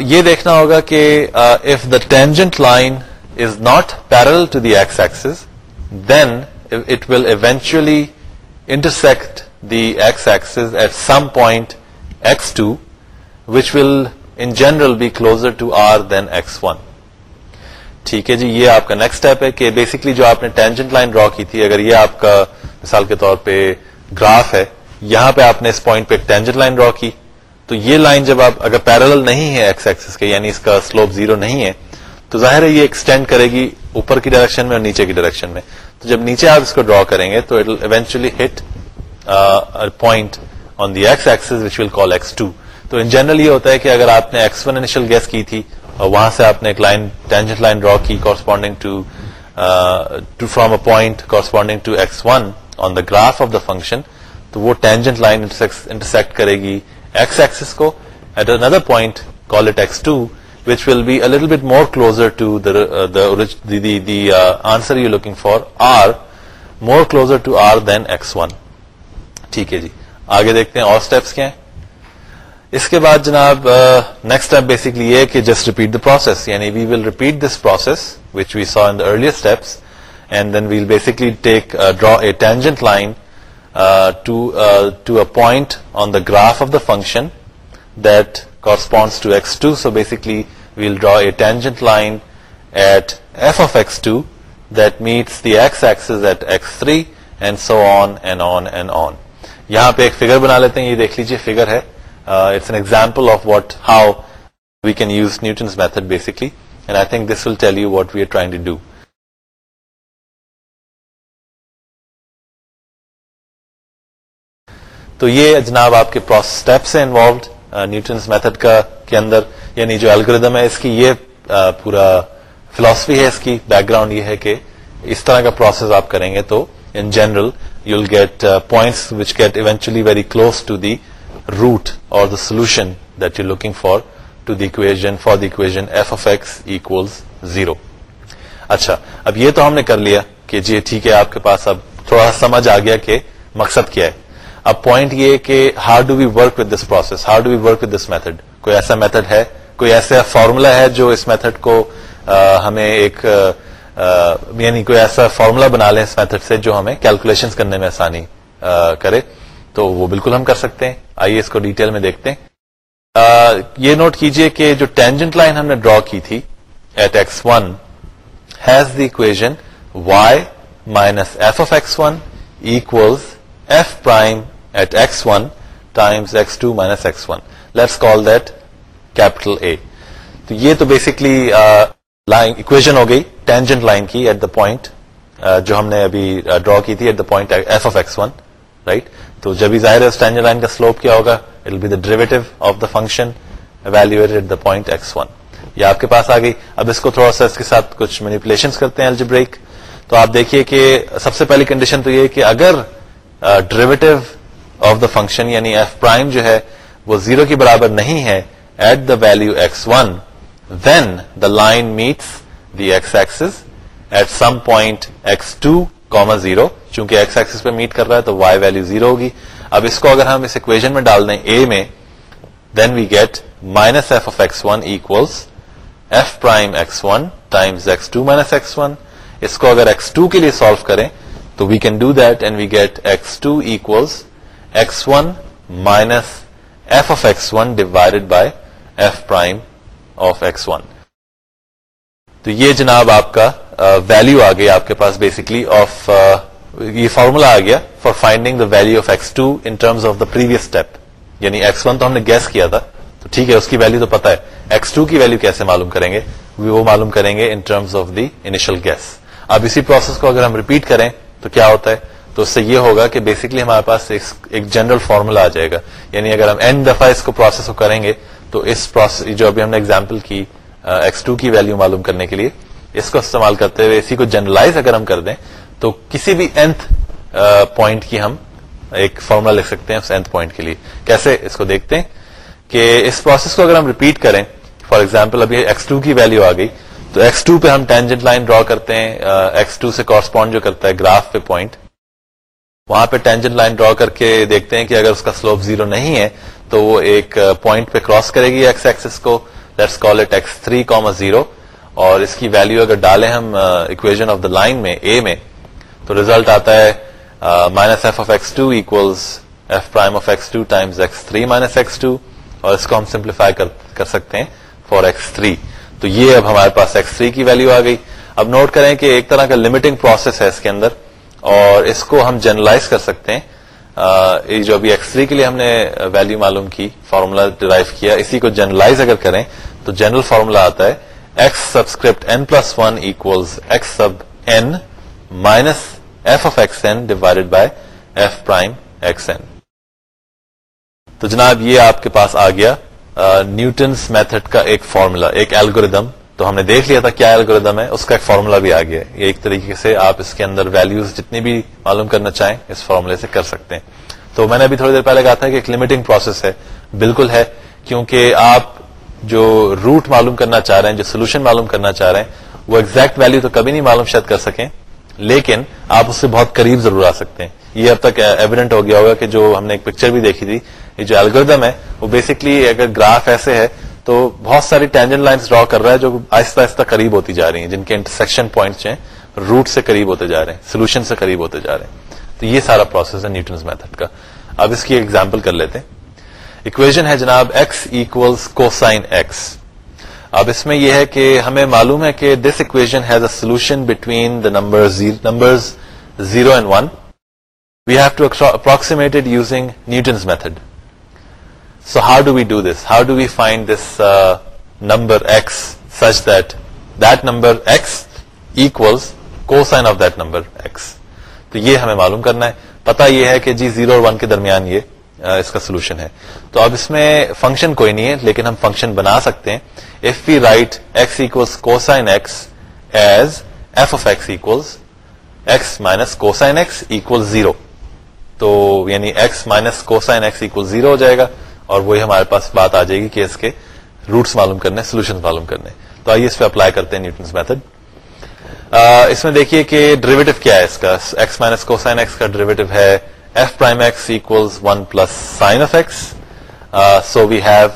یہ دیکھنا ہوگا کہ if the tangent line is not parallel to the x axes then it will eventually intersect the x axes at some point x two which will in general be closer to our then x one ٹھیک ہے جی یہ آپ کا next step ہے کہ basically جو آپ نے ٹینجنٹ لائن ڈرا کی تھی، اگر یہ آپ کا مثال کے طور پہ گراف ہے، یہاں پہ آپ نے اس پوائنٹ پہ ایک ٹینجنٹ لائن ڈرا کی۔ تو یہ لائن جب آپ، اگر پیرل نہیں ہے ایکس ایکسس کے یعنی اس کا سلوپ زیرو نہیں ہے، تو ظاہر ہے یہ ایکسٹینڈ کرے گی اوپر کی ڈائریکشن میں اور نیچے کی ڈائریکشن میں۔ تو جب نیچے آپ اس کو ڈرا کریں گے، تو it eventually hit point on the x axes which will call x two تو ان جنرل یہ ہوتا ہے کہ اگر آپ نے ایکس ون انیشل گیس کی تھی، اور وہاں سے آپ نے ایک لائن ٹینجنٹ لائن ڈرا کی corresponding to from a point corresponding to x one on the graph of the function تو وہ ٹینجنٹ لائن انٹرسیکٹ کرے گی ایکس ایکسس کو at another point call it x two which will be little bit more closer to the answer you looking for or more closer to our then x one ٹھیک ہے جی۔ آگے دیکھتے ہیں اور steps کیا ہیں۔ اس کے بعد جناب نیکسٹ اسٹیپ بیسکلی یہ کہ جسٹ ریپیٹ دا پروسیس یعنی we will repeat this process which we saw in earlier steps and then we'll basically take draw a tangent line to a point on the graph of the function that corresponds to x two so basically we'll draw a tangent line at f of x two that meets the x axes at x three and so on and on and on یہاں پہ ایک figure بنا لیتے ہیں یہ دیکھ لیجیے figure ہے۔ It's an example of what how we can use Newton's method basically and I think this will tell you what we are trying to do تو یہ جناب آپ کے پروسیس اسٹیپس ہیں انوالوڈ نیوٹنس میتھڈ کا کے اندر یعنی جو الگوریدم ہے اس کی یہ uh, پورا فلاسفی ہے اس کی بیک گراؤنڈ یہ ہے کہ اس طرح کا پروسیس آپ کریں گے تو in general you will get points which get eventually very close to the root or the solution that you looking for to the equation for the equation f of x equals zero اچھا اب یہ تو ہم نے کر لیا کہ جی ٹھیک ہے، آپ کے پاس اب تھوڑا سمجھ آ گیا کہ مقصد کیا ہے۔ اب پوائنٹ یہ کہ how do we work with this process how do we work with this method کوئی ایسا میتھڈ ہے؟ کوئی ایسا فارمولا ہے جو اس میتھڈ کو ہمیں ایک یعنی کوئی ایسا فارمولا بنا لیں اس میتھڈ سے جو ہمیں کیلکولیشن کرنے میں آسانی کرے، تو وہ بالکل ہم کر سکتے ہیں۔ آئیے اس کو ڈیٹیل میں دیکھتے ہیں۔ یہ نوٹ کیجیے کہ جو ٹینجنٹ لائن ہم نے ڈرا کی تھی at x one has the equation y minus f of x one equals f prime at x one times x two minus x one let's call that capital A تو یہ تو basically line equation ہو گئی۔ Tangent line کی at the point جو ہم نے ابھی ڈرا کی تھی at the point f of x one right تو جب بھی ظاہر ہے اس ٹینجن لائن کا سلوپ کیا ہوگا it be the derivative of the function valued at the point x one یہ آپ کے پاس آ گئی۔ اب اس کو تھوڑا سا اس کے ساتھ کچھ مینیپولیشن کرتے ہیں الجبریک تو آپ دیکھیے کہ سب سے پہلی کنڈیشن تو یہ کہ اگر ڈریویٹو آف دا فنکشن یعنی ایف پرائم جو ہے، وہ زیرو کے برابر نہیں ہے at the value x one then the line meets the x axes at some point x two comma zero چونکہ ایکس ایکسس پہ میٹ کر رہا ہے تو وائی ویلو زیرو ہوگی۔ اب اس کو اگر ہم اس اکویژن میں ڈال دیں اے میں then we get minus f of x one equals f prime x one times x two minus x one اس کو اگر ایکس ٹو کے لیے سالو کریں، تو we can do that and we get x two equals x one minus f of x one divided by f prime of x one تو یہ جناب آپ کا ویلو آ گیا آپ کے پاس بیسکلی آف یہ فارمولا آ گیا for finding the value of x two in terms of the previous step یعنی ایکس ون تو ہم نے گیس کیا تھا، تو ٹھیک ہے، اس کی ویلو تو پتا ہے۔ ایکس ٹو کی ویلو کیسے معلوم کریں گے؟ وہ معلوم کریں گے in terms of the initial guess اب اسی پروسیس کو اگر ہم ریپیٹ کریں تو کیا ہوتا ہے؟ تو اس سے یہ ہوگا کہ بیسکلی ہمارے پاس ایک جنرل فارمولا آ جائے گا۔ یعنی اگر ہم این دفعہ اس کو پروسیس کو کریں گے، تو اس پروسیس جو ابھی ہم نے اگزامپل کی ایکس ٹو کی ویلو معلوم کرنے کے لیے اس کو استعمال کرتے ہوئے اسی کو جنرلائز اگر ہم کر دیں تو کسی بھی اینتھ پوائنٹ کی ہم ایک فارمولا لکھ سکتے ہیں اس اینتھ پوائنٹ کے لیے۔ کیسے؟ اس کو دیکھتے ہیں کہ اس پروسیس کو اگر ہم ریپیٹ کریں فار ایگزامپل ابھی ایکس ٹو کی ویلو آ گئی، تو ایکس ٹو پہ ہم ٹینجنٹ لائن ڈرا کرتے ہیں ایکس ٹو سے کورسپونڈ جو کرتا ہے گراف پہ پوائنٹ وہاں پہ ٹینجنٹ لائن ڈرا کر کے دیکھتے ہیں کہ اگر اس کا سلوپ زیرو نہیں ہے، تو وہ ایک پوائنٹ پہ کراس کرے گی ایکس ایکسس کو۔ Let's call it x three comma zero اور اس کی ویلو اگر ڈالیں ہم اکویژن آف دا لائن میں اے میں، تو ریزلٹ آتا ہے minus F of X two equals F prime of X two times X three minus X two اور اس کو ہم سمپلیفائی کر سکتے ہیں فور ایکس تھری تو یہ اب ہمارے پاس ایکس تھری کی ویلو آ گئی. اب نوٹ کریں کہ ایک طرح کا لمیٹنگ پروسیس ہے اس کے اندر. اور اس کو ہم جنرلائز کر سکتے ہیں. جو ابھی ایکس تھری کے لیے ہم نے ویلو معلوم کی فارمولا ڈرائیو کیا، اسی کو جنرلائز اگر کریں تو جنرل فارمولا آتا ہے X subscript N plus one equals X sub N minus F of X N divided by F prime X N تو جناب، یہ آپ کے پاس آ گیا نیوٹنس میتھڈ کا ایک فارمولا ایک ایلگوریدم تو ہم نے دیکھ لیا تھا کیا الگوریدم ہے، اس کا ایک فارمولا بھی آ گیا ہے ایک طریقے سے آپ اس کے اندر ویلوز جتنی بھی معلوم کرنا چاہیں، اس فارمولے سے کر سکتے ہیں۔ تو میں نے ابھی تھوڑی دیر پہلے کہا تھا کہ ایک لمیٹنگ پروسیس ہے۔ بالکل ہے، کیونکہ آپ جو روٹ معلوم کرنا چاہ رہے ہیں، جو سولوشن معلوم کرنا چاہ رہے ہیں، وہ ایگزیکٹ ویلو تو کبھی نہیں معلوم شاید کر سکیں، لیکن آپ اس سے بہت قریب ضرور آ سکتے ہیں۔ یہ اب تک ایویڈنٹ ہو گیا ہوگا کہ جو ہم نے ایک پکچر بھی دیکھی تھی، یہ جو الگوریدم ہے، وہ بیسکلی اگر گراف ایسے ہے تو بہت ساری ٹینجن لائنس ڈرا کر رہا ہے جو آہستہ آہستہ قریب ہوتی جا رہی ہیں، جن کے انٹرسیکشن پوائنٹس ہیں روٹ سے قریب ہوتے جا رہے ہیں سولوشن سے قریب ہوتے جا رہے ہیں۔ تو یہ سارا پروسیس ہے نیوٹنس میتھڈ کا۔ اب اس کی ایگزامپل کر لیتے ہیں۔ اکویژن ہے جناب ایکس ایکولس کو سائن ایکس اب اس میں یہ ہے کہ ہمیں معلوم ہے کہ this equation has a solution between the number number zero and one we have to approximated using Newton's method So how do we do this? How do we find this uh, number x such that that number x equals cosine of that number x? تو یہ ہمیں معلوم کرنا ہے پتا یہ ہے کہ جی زیرو اور ون کے درمیان یہ اس کا سولوشن ہے تو اب اس میں فنکشن کوئی نہیں ہے لیکن ہم فنکشن بنا سکتے ہیں if we write X equals cosine X as F of X equals X minus cosine X equal zero تو یعنی X minus cosine X equal zero ہو جائے گا اور وہی ہمارے پاس بات آ جائے گی کہ اس کے روٹس معلوم کرنے سولوشن معلوم کرنے. تو آئیے اس پہ اپلائی کرتے ہیں نیوٹنس میتھڈ اس میں دیکھیے کہ ڈریویٹو کیا ہے اس کا. ایکس مائنس کو سائن ایکس کا ڈریویٹو ہے. F prime X equal one plus sine of X so we have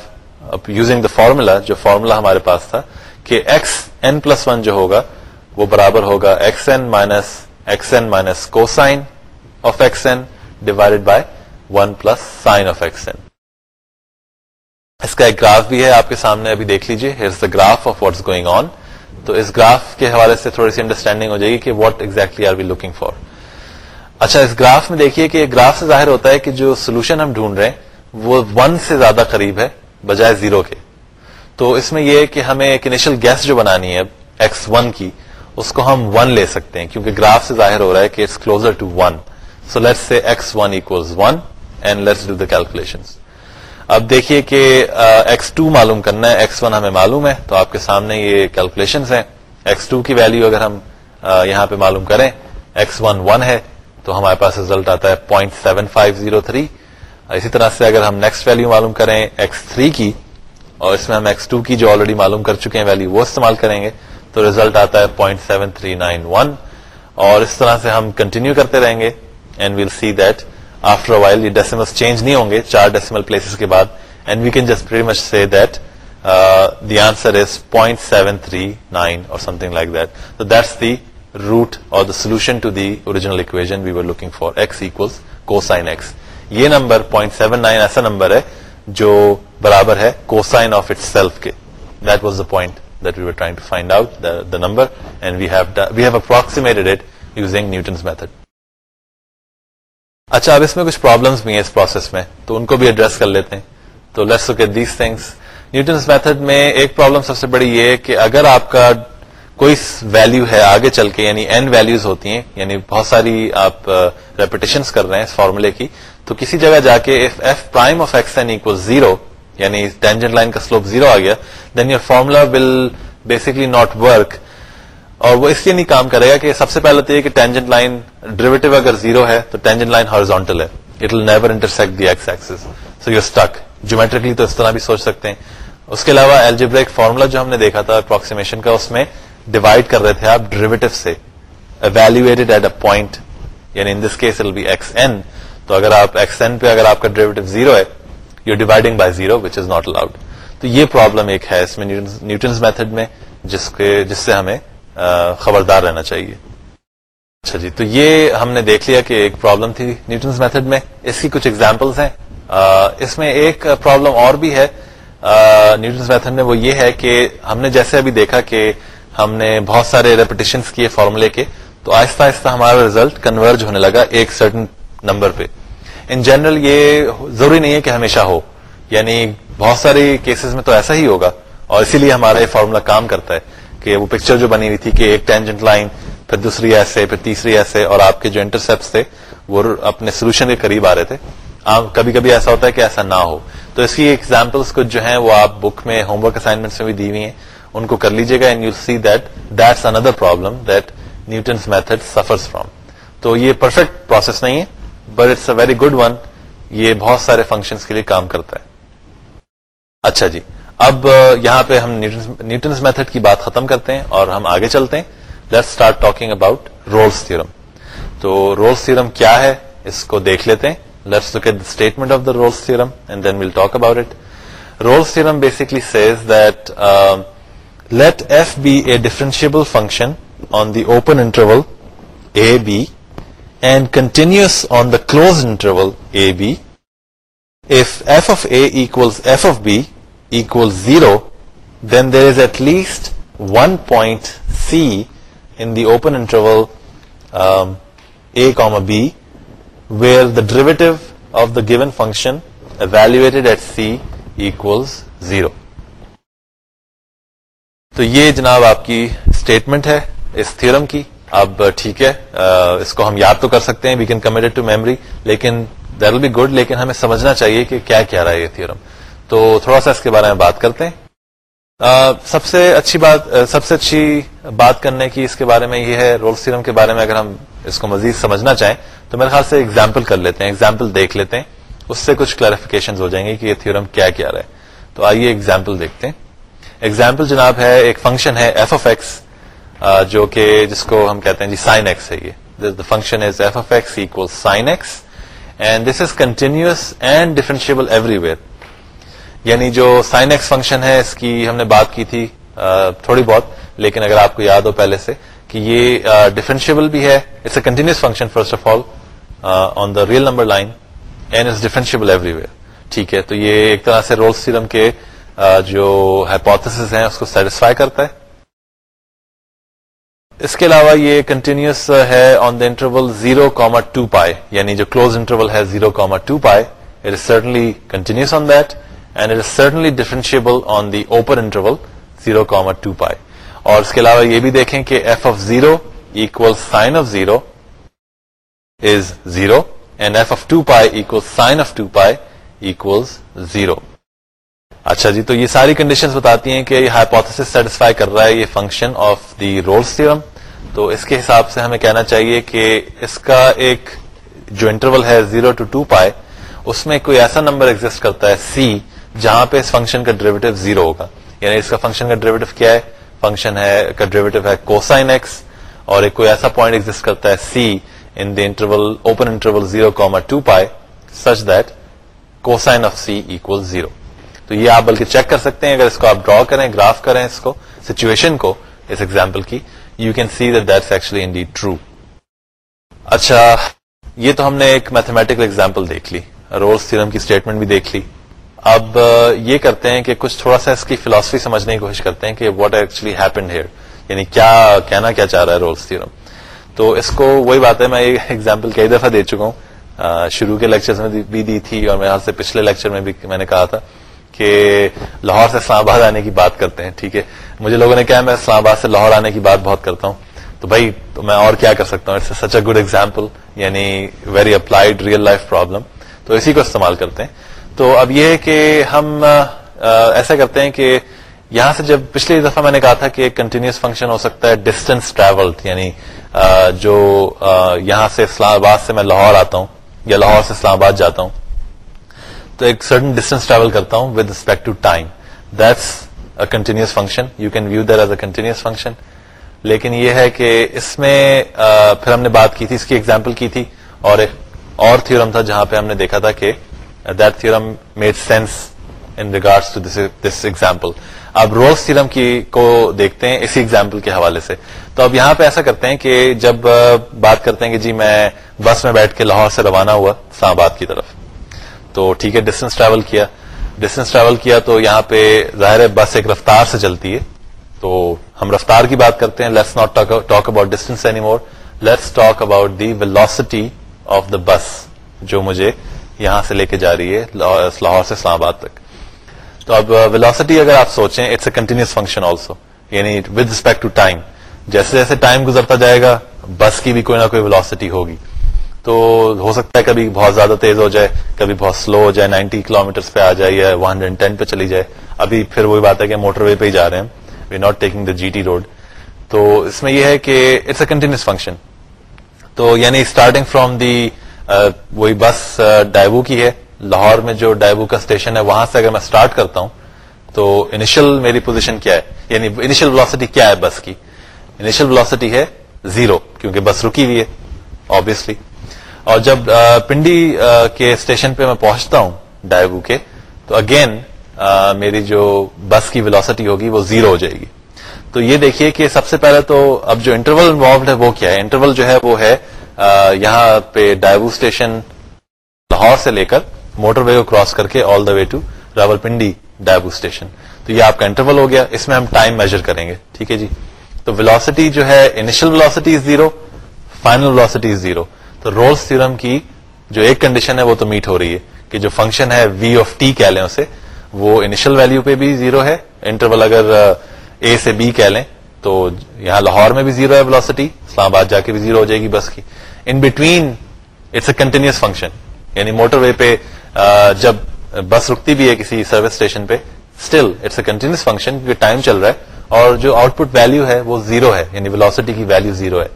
using the formula جو فارمولا ہمارے پاس تھا کہ ایکس این پلس ون جو ہوگا وہ برابر ہوگا X N minus X N minus cosine of X N divided by one plus sine of X N اس کا ایک گراف بھی ہے، آپ کے سامنے ابھی دیکھ لیجیے the graph of what's going on تو اس گراف کے حوالے سے تھوڑی سی انڈرسٹینڈنگ ہو جائے گی کہ what exactly are we looking for اچھا اس گراف میں دیکھیے کہ گراف سے ظاہر ہوتا ہے کہ جو سولوشن ہم ڈھونڈ رہے ہیں، وہ ون سے زیادہ قریب ہے، بجائے زیرو کے۔ تو اس میں یہ ہے کہ ہمیں ایک انیشل گیس جو بنانی ہے ایکس ون کی، اس کو ہم ون لے سکتے ہیں، کیونکہ گراف سے ظاہر ہو رہا ہے کہ it's closer to one so let's say X one equals one and let's do the calculation اب دیکھیے کہ ایکس ٹو معلوم کرنا ہے ایکس ون ہمیں معلوم ہے، تو آپ کے سامنے یہ کیلکولیشن ہیں۔ ایکس ٹو کی ویلو اگر ہم یہاں پہ معلوم کریں ایکس ون ون ہے، تو ہمارے پاس ریزلٹ آتا ہے point seven five zero three اسی طرح سے اگر ہم نیکسٹ ویلو معلوم کریں ایکس تھری کی، اور اس میں ہم ایکس ٹو کی جو آلریڈی معلوم کر چکے ہیں ویلو وہ استعمال کریں گے، تو ریزلٹ آتا ہے point seven three nine one اور اس طرح سے ہم کنٹینیو کرتے رہیں گے and we'll see that after while یہ ڈیسیمل چینج نہیں ہوں گے چار ڈیسیمل پلیسز کے بعد and we can just much see that the answer is point seven three nine or something like that تو دیٹس دی روٹ اور the solution to the original equation we were looking for X equals cosine X یہ number point seven nine ایسا number ہے جو برابر ہے cosine of itself کے that was the point that we were trying to find out the number and we have approximated it using Newton's method اچھا اب اس میں کچھ پرابلمس بھی ہیں اس پروسیس میں، تو ان کو بھی ایڈریس کر لیتے ہیں۔ تو let's this things Newton's method میں ایک پرابلم سب سے بڑی یہ کہ اگر آپ کا کوئی ویلو ہے آگے چل کے یعنی این ویلوز ہوتی ہیں یعنی بہت ساری آپ ریپیٹیشن کر رہے ہیں اس فارمولے کی، تو کسی جگہ جا کے F prime of X N zero یعنی ٹینجنٹ لائن کا سلوپ زیرو آ گیا then your formula will basically not work اور وہ اس لیے نہیں کام کرے گا کہ سب سے پہلے تو یہ کہ ٹینجنٹ لائن ڈریویٹو اگر زیرو ہے تو ٹینجنٹ لائن ہارزونٹل ہے. It will never intersect the X axis so you stick geometrically تو اس طرح بھی سوچ سکتے ہیں. اس کے علاوہ الجبریک فارمولا جو ہم نے دیکھا تھا اپروکسیمیشن کا، اس میں ڈیوائڈ کر رہے تھے آپ ڈریویٹو سے. ایویلویٹڈ ایٹ اے پوائنٹ یعنی in this case will be X N تو اگر آپ ایکس این پہ اگر آپ کا ڈریویٹو زیرو ہے you dividing by zero which is not allowed تو یہ پرابلم ایک ہے اس میں نیوٹنس میتھڈ میں، جس کے جس سے ہمیں خبردار رہنا چاہیے۔ اچھا جی تو یہ ہم نے دیکھ لیا کہ ایک پرابلم تھی نیوٹنس میتھڈ میں۔ اس کی کچھ ایگزامپلس ہیں۔ اس میں ایک پرابلم اور بھی ہے۔ نیوٹنس میتھڈ میں وہ یہ ہے کہ ہم نے جیسے ابھی دیکھا کہ ہم نے بہت سارے ریپیٹیشن کیے فارمولے کے، تو آہستہ آہستہ ہمارا ریزلٹ کنورج ہونے لگا ایک سرٹن نمبر پہ۔ ان جنرل یہ ضروری نہیں ہے کہ ہمیشہ ہو۔ یعنی بہت ساری کیسز میں تو ایسا ہی ہوگا اور اسی لیے ہمارا یہ فارمولا کام کرتا ہے۔ کہ وہ پکچر جو بنی ہوئی تھی کہ ایک ٹینجنٹ لائن پھر دوسری ایسے پھر تیسری ایسے اور آپ کے جو انٹرسپٹ تھے، وہ اپنے سولوشن کے قریب آ رہے تھے۔ کبھی کبھی ایسا ہوتا ہے کہ ایسا نہ ہو۔ تو اس کی ایگزامپلس کچھ جو ہیں، وہ آپ بک میں ہوم ورک اسائنمنٹس میں بھی دی ہوئی ہیں۔ ان کو کر لیجیے گا and you see that that's another problem that Newton's method suffers from تو یہ پرفیکٹ پروسیس نہیں ہے but it's a very good one یہ بہت سارے فنکشنس کے لیے کام کرتا ہے۔ اچھا جی۔ اب یہاں پہ ہم نیوٹنس میتھڈ کی بات ختم کرتے ہیں اور ہم آگے چلتے ہیں۔ Let start talking about Rolle's theorem تو رولس تھرم کیا ہے اس کو دیکھ لیتے ہیں۔ Let's look at the statement of the Rolle's theorem and then we'll talk about it Rolle's theorem basically says that let F be a differentiable function on the open interval A B and continuous on the closed interval A B F F of A equals F of B equal zero then there is at least one point c in the open interval a comma b where the derivative of the given function evaluated at C equals zero تو یہ جناب آپ کی statement ہے اس theorem کی. اب ٹھیک ہے اس کو ہم یاد تو کر سکتے ہیں we can committed to memory لیکن دیر ول بی گڈ لیکن ہمیں سمجھنا چاہیے کہ کیا کیا رہا ہے یہ تھیورم تو تھوڑا سا اس کے بارے میں بات کرتے ہیں۔ سب سے اچھی بات سب سے اچھی بات کرنے کی اس کے بارے میں یہ ہے، رول تھیورم کے بارے میں اگر ہم اس کو مزید سمجھنا چاہیں، تو میرے خیال سے ایگزامپل کر لیتے ہیں ایگزامپل دیکھ لیتے ہیں۔ اس سے کچھ کلیریفیکیشن ہو جائیں گے کہ یہ تھیورم کیا کیا رہا ہے۔ تو آئیے ایگزامپل دیکھتے ہیں۔ ایگزامپل جناب ہے، ایک فنکشن ہے ایف اف ایکس جو کہ جس کو ہم کہتے ہیں جی سائن ایکس ہے یہ۔ Function is F of X equal sine X and this is continuous and differentiable everywhere یعنی جو سائن ایکس فنکشن ہے، اس کی ہم نے بات کی تھی تھوڑی بہت، لیکن اگر آپ کو یاد ہو پہلے سے کہ یہ ڈیفرنشیبل بھی ہے۔ It's a continuous function first of all on the real number line and is differentiable everywhere ٹھیک ہے، تو یہ ایک طرح سے رول سیرم کے جو ہائپوتھس ہیں، اس کو سیٹسفائی کرتا ہے۔ اس کے علاوہ یہ کنٹینیوس ہے on the interval zero comma two pi یعنی جو کلوز انٹرول ہے zero comma two pi it is certainly continuous on that and it is certainly differentiable on the open interval zero comma two pi اور اس کے علاوہ یہ بھی دیکھیں کہ F of zero equal sine of zero is zero and F of two pi equal sine of two pi equal zero اچھا جی تو یہ ساری کنڈیشن بتاتی ہیں کہ یہ ہائپوتھس سیٹسفائی کر رہا ہے یہ function of the Rolle's theorem تو اس کے حساب سے ہمیں کہنا چاہیے کہ اس کا ایک جو انٹرول ہے زیرو ٹو ٹو پائے اس میں کوئی ایسا نمبر ایگزٹ کرتا ہے سی جہاں پہ اس فنکشن کا ڈریویٹو زیرو ہوگا. یعنی اس کا فنکشن کا ڈریویٹو کیا ہے؟ فنکشن ہے، کا ڈریویٹو ہے کوسائن ایکس اور ایک کوئی ایسا پوائنٹ ایگزٹ کرتا ہے C in interval open interval zero comma two pi such that cosine of C equal zero تو یہ آپ بلکہ چیک کر سکتے ہیں، اگر اس کو آپ ڈرا کریں گراف کریں اس کو سچویشن کو، اس ایگزامپل کی you can see that's actually indeed true اچھا یہ تو ہم نے ایک میتھمیٹیکل ایگزامپل دیکھ لی رولس تھرم کی اسٹیٹمنٹ بھی دیکھ لی۔ اب یہ کرتے ہیں کہ کچھ تھوڑا سا اس کی فلاسفی سمجھنے کی کوشش کرتے ہیں کہ واٹ ایکچولی ہیپنڈ ہیئر یعنی کیا کہنا کیا چاہ رہا ہے رولس تھرم تو اس کو وہی بات ہے، میں یہ ایگزامپل کئی دفعہ دے چکا ہوں۔ شروع کے لیکچر میں بھی دی تھی اور میرے سے پچھلے لیکچر میں بھی میں نے کہا تھا کہ لاہور سے اسلام آباد آنے کی بات کرتے ہیں، ٹھیک ہے؟ مجھے لوگوں نے کہا میں اسلام آباد سے لاہور آنے کی بات بہت کرتا ہوں۔ تو بھائی، تو میں اور کیا کر سکتا ہوں؟ It's such a good example یعنی very applied real life problem تو اسی کو استعمال کرتے ہیں۔ تو اب یہ ہے کہ ہم ایسا کرتے ہیں کہ یہاں سے جب پچھلی دفعہ میں نے کہا تھا کہ کنٹینیوس فنکشن ہو سکتا ہے ڈسٹینس ٹریولڈ یعنی جو یہاں سے اسلام آباد سے میں لاہور آتا ہوں یا لاہور سے اسلام آباد جاتا ہوں، تو ایک سرٹن ڈسٹینس ٹریول کرتا ہوں with respect to time that's a continuous function you can view there as a continuous function لیکن یہ ہے کہ اس میں پھر ہم نے بات کی تھی، اس کی ایگزامپل کی تھی اور ایک اور تھیورم تھا جہاں پہ ہم نے دیکھا تھا کہ that theorem made sense in regards to this example اب روز تھیورم کی کو دیکھتے ہیں اسی ایگزامپل کے حوالے سے۔ تو اب یہاں پہ ایسا کرتے ہیں کہ جب بات کرتے ہیں کہ جی میں بس میں بیٹھ کے لاہور سے روانہ ہوا اسلام آباد کی طرف۔ تو ٹھیک ہے ڈسٹینس ٹریول کیا۔ ڈسٹینس ٹریول کیا تو یہاں پہ ظاہر ہے بس ایک رفتار سے چلتی ہے۔ تو ہم رفتار کی بات کرتے ہیں۔ Let's not talk about distance anymore let's talk about the velocity of the bus جو مجھے یہاں سے لے کے جا رہی ہے، لاہور سے اسلام آباد تک۔ تو اب ویلوسٹی اگر آپ سوچیں it's a continuous function also یعنی ود ریسپیکٹ ٹو ٹائم جیسے جیسے ٹائم گزرتا جائے گا، بس کی بھی کوئی نہ کوئی ویلوسٹی ہوگی۔ تو ہو سکتا ہے کبھی بہت زیادہ تیز ہو جائے، کبھی بہت سلو ہو جائے نائنٹی کلو پہ آ جائے یا ون ہنڈریڈ ٹین پہ چلی جائے۔ ابھی پھر وہی بات ہے کہ موٹر وے پہ ہی جا رہے ہیں۔ We not taking the G T road تو اس میں یہ ہے کہ اٹس اے کنٹینیوس فنکشن تو یعنی اسٹارٹنگ فرام دی وہی بس ڈائبو کی ہے۔ لاہور میں جو ڈائبو کا اسٹیشن ہے، وہاں سے اگر میں اسٹارٹ کرتا ہوں، تو انیشل میری پوزیشن کیا ہے؟ یعنی انیشل ولاسٹی کیا ہے بس کی؟ انیشل ولاسٹی ہے زیرو کیونکہ بس رکی ہوئی ہے آبیسلی اور جب پنڈی کے اسٹیشن پہ میں پہنچتا ہوں ڈائبو کے، تو اگین میری جو بس کی ویلوسٹی ہوگی، وہ زیرو ہو جائے گی۔ تو یہ دیکھیے کہ سب سے پہلے تو اب جو انٹرول انوالوڈ ہے، وہ کیا ہے؟ انٹرول جو ہے، وہ ہے یہاں پہ ڈائبو اسٹیشن لاہور سے لے کر موٹر وے کو کراس کر کے all the way to Rawalpindi Daewoo station تو یہ آپ کا انٹرول ہو گیا، اس میں ہم ٹائم میجر کریں گے، ٹھیک ہے جی؟ تو ویلوسٹی جو ہے initial velocity zero final velocity zero تو رولس تھرم کی جو ایک کنڈیشن ہے، وہ تو میٹ ہو رہی ہے کہ جو فنکشن ہے وی آف ٹی کہہ لیں اسے، وہ انیشل ویلو پہ بھی زیرو ہے۔ انٹرول اگر اے سے بی کہہ لیں تو یہاں لاہور میں بھی زیرو ہے ویلوسٹی اسلام آباد جا کے بھی زیرو ہو جائے گی بس کی۔ In between it's a continuous function یعنی موٹر وے پہ جب بس رکتی بھی ہے کسی سروس اسٹیشن پہ still it's a continuous function کیونکہ ٹائم چل رہا ہے، اور جو آؤٹ پٹ ویلو ہے وہ زیرو ہے یعنی ویلوسٹی کی ویلو زیرو ہے۔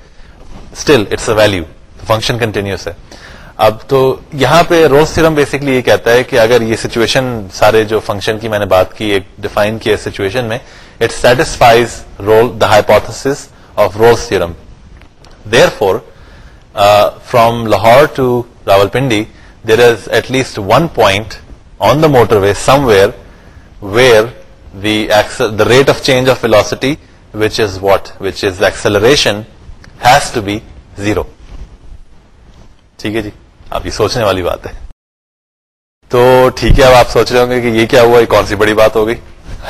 Still it's a value function continuous ہے۔ اب تو یہاں پہ روز سیرم بیسکلی یہ کہتا ہے کہ اگر یہ سچویشن سارے جو فنکشن کی میں نے بات کی، ایک ڈیفائن کی سچویشن میں it satisfies Rolle the hypothesis of Rolle's theorem therefore from Lahore to Rawalpindi there is at least one point on the motorway somewhere where the rate of change of velocity which is what which is acceleration has to be zero ٹھیک ہے جی آپ یہ سوچنے والی بات ہے تو ٹھیک ہے اب آپ سوچ رہے ہوں گے کہ یہ کیا ہوا یہ کون سی بڑی بات ہو گئی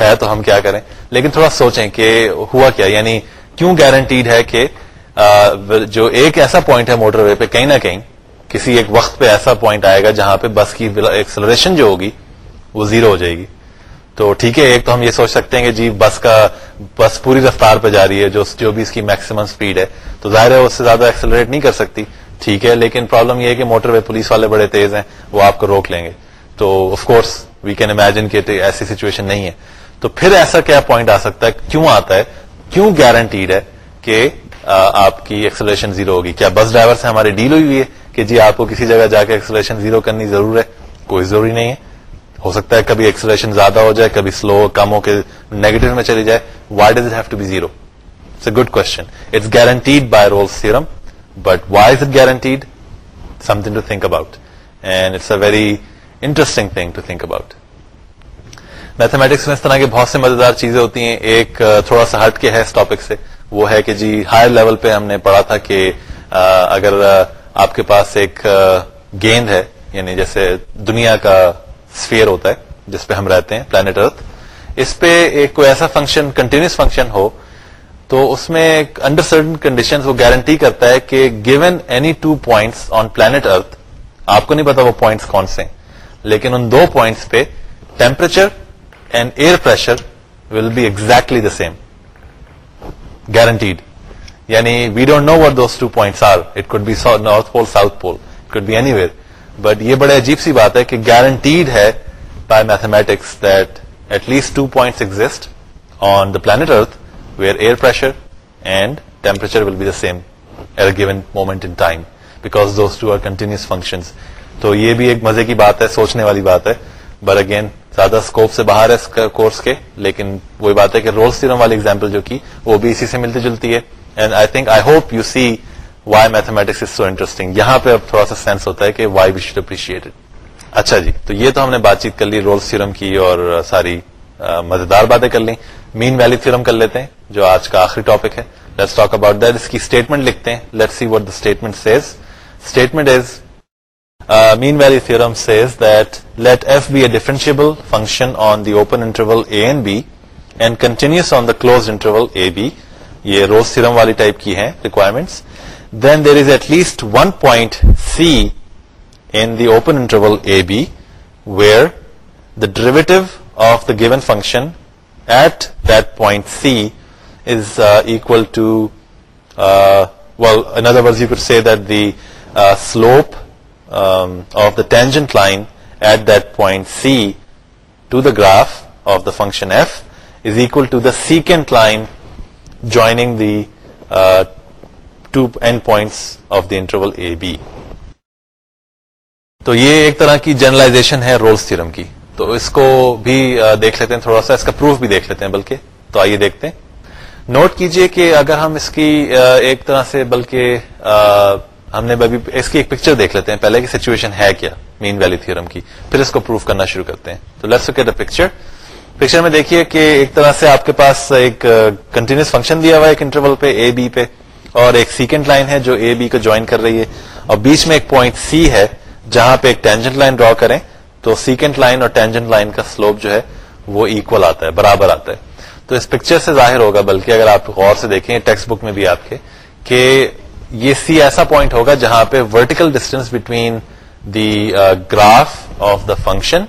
ہے تو ہم کیا کریں؟ لیکن تھوڑا سوچیں کہ ہوا کیا؟ یعنی کیوں گارنٹیڈ ہے کہ جو ایک ایسا پوائنٹ ہے موٹر وے پہ کہیں نہ کہیں، کسی ایک وقت پہ ایسا پوائنٹ آئے گا جہاں پہ بس کی ایکسلریشن جو ہوگی، وہ زیرو ہو جائے گی۔ تو ٹھیک ہے، ایک تو ہم یہ سوچ سکتے ہیں کہ جی بس کا بس پوری رفتار پہ جا رہی ہے، جو جو بھی اس کی میکسیمم اسپیڈ ہے۔ تو ظاہر ہے اس سے زیادہ ایکسلریٹ نہیں کر سکتی۔ ٹھیک ہے، لیکن پرابلم یہ ہے کہ موٹر وے پولیس والے بڑے تیز ہیں، وہ آپ کو روک لیں گے۔ تو of course we can imagine کہ ایسی سچویشن نہیں ہے۔ تو پھر ایسا کیا پوائنٹ آ سکتا ہے؟ کیوں آتا ہے؟ کیوں گارنٹیڈ ہے کہ آپ کی ایکسلیشن زیرو ہوگی؟ کیا بس ڈرائیور سے ہماری ڈیل ہوئی ہوئی ہے کہ جی آپ کو کسی جگہ جا کے ایکسلیشن زیرو کرنی ضرور ہے؟ کوئی ضروری نہیں ہے۔ ہو سکتا ہے کبھی ایکسلیشن زیادہ ہو جائے، کبھی سلو کم ہو کے نیگیٹو میں چلی جائے۔ Why does have to be zero it's a good question it's guaranteed by Rolle theorem but why is it guaranteed something to think about and it's a very interesting thing to think about mathematics میں اس طرح کی بہت سی مزیدار چیزیں ہوتی ہیں۔ ایک تھوڑا سا ہٹ کے ہے اس ٹاپک سے۔ وہ ہے کہ جی ہائر لیول پہ ہم نے پڑھا تھا کہ اگر آپ کے پاس ایک گیند ہے یعنی جیسے دنیا کا اسفیئر ہوتا ہے جس پہ ہم رہتے ہیں پلانٹ ارتھ اس پہ ایک کوئی ایسا فنکشن کنٹینیوس فنکشن ہو، تو اس میں انڈر سرٹن کنڈیشن وہ گارنٹی کرتا ہے کہ given any two points on planet earth آپ کو نہیں پتا وہ پوائنٹس کون سے ہیں، لیکن ان دو پوائنٹس پہ temperature and air pressure will be exactly the same guaranteed یعنی we don't know what those two points are it could be North Pole South Pole could be anywhere but یہ بڑے عجیب سی بات ہے کہ گارنٹیڈ ہے by mathematics that at least two points exist on the planet earth where air pressure and temperature will be the same at a given moment in time because those two are continuous function تو یہ بھی ایک مزے کی بات ہے سوچنے والی بات ہے بٹ اگین زیادہ اسکوپ سے باہر ہے کورس کے، لیکن وہی بات ہے کہ رول سیرم والی ایگزامپل جو کی، وہ بھی اسی سے ملتی جلتی ہے۔ And I think I hope you see why mathematics is so interesting یہاں پہ اب تھوڑا سا سینس ہوتا ہے کہ وائی وی شوڈ اپریشیٹ اچھا جی تو یہ تو ہم نے بات چیت کر لی رول سیرم کی اور ساری مزیدار باتیں کر لی مین ویلی تھرم کر لیتے ہیں، جو آج کا آخری ٹاپک ہے۔ لیٹس ٹاک اباؤٹ دیٹ اس کی اسٹیٹمنٹ لکھتے ہیں۔ Let see what the statement says statement is mean value theorem says that let f be a differentiable function on the open interval a and b and continuous on the closed interval a b یہ Rolle's theorem والی type کی ہیں requirements then there is at least one point c in the open interval a b where the derivative of the given function at that point c is equal to well in other words you could see that the slope of the tangent line at that point c to the graph of the function f is equal to the secant line joining the uh, two endpoints of the interval a b تو یہ ایک طرح کی generalisation ہے Rolle's theorem کی. تو اس کو بھی uh, دیکھ لیتے ہیں تھوڑا سا اس کا پروف بھی دیکھ لیتے ہیں بلکہ. تو آئیے دیکھتے ہیں. نوٹ کیجیے کہ اگر ہم اس کی uh, ایک طرح سے بلکہ uh, ہم نے ابھی اس کی ایک پکچر دیکھ لیتے ہیں۔ پہلے کی سچویشن ہے کیا مین ویلی تھرم کی؟ پھر اس کو پروف کرنا شروع کرتے ہیں۔ تو let's look at the picture picture میں دیکھیے کہ ایک طرح سے آپ کے پاس ایک کنٹینیوس فنکشن دیا ہوا ہے ایک انٹرول پہ اے بی پہ۔ اور ایک سیکنڈ لائن ہے جو اے بی کو جوائن کر رہی ہے۔ اور بیچ میں ایک پوائنٹ سی ہے جہاں پہ ایک ٹینجنٹ لائن ڈرا کریں۔ تو سیکنڈ لائن اور ٹینجنٹ لائن کا سلوپ جو ہے وہ اکول آتا ہے، برابر آتا ہے۔ تو اس پکچر سے ظاہر ہوگا، بلکہ اگر آپ غور سے دیکھیں ٹیکسٹ بک میں بھی آپ کے، کہ یہ سی ایسا پوائنٹ ہوگا جہاں پہ vertical distance between the graph of the function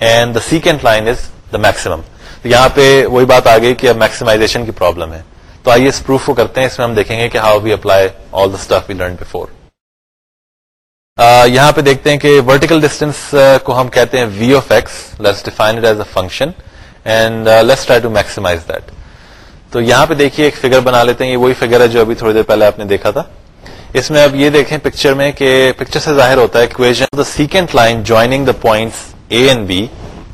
and the secant line is the maximum یہاں پہ وہی بات آ گئی کہ اب میکسیمائزیشن کی پرابلم ہے۔ تو آئیے اس پروف کو کرتے ہیں۔ اس میں ہم دیکھیں گے کہ how we apply all the stuff we learn before یہاں پہ دیکھتے ہیں کہ ورٹیکل ڈسٹینس کو ہم کہتے ہیں v of x let's define it as a function and let's try to maximize that تو یہاں پہ دیکھیے ایک فگر بنا لیتے ہیں یہ وہی فگر ہے جو ابھی تھوڑی دیر پہلے آپ نے دیکھا تھا۔ اس میں اب یہ دیکھیں پکچر میں کہ پکچر سے ظاہر ہوتا ہے the secant line joining the points a and b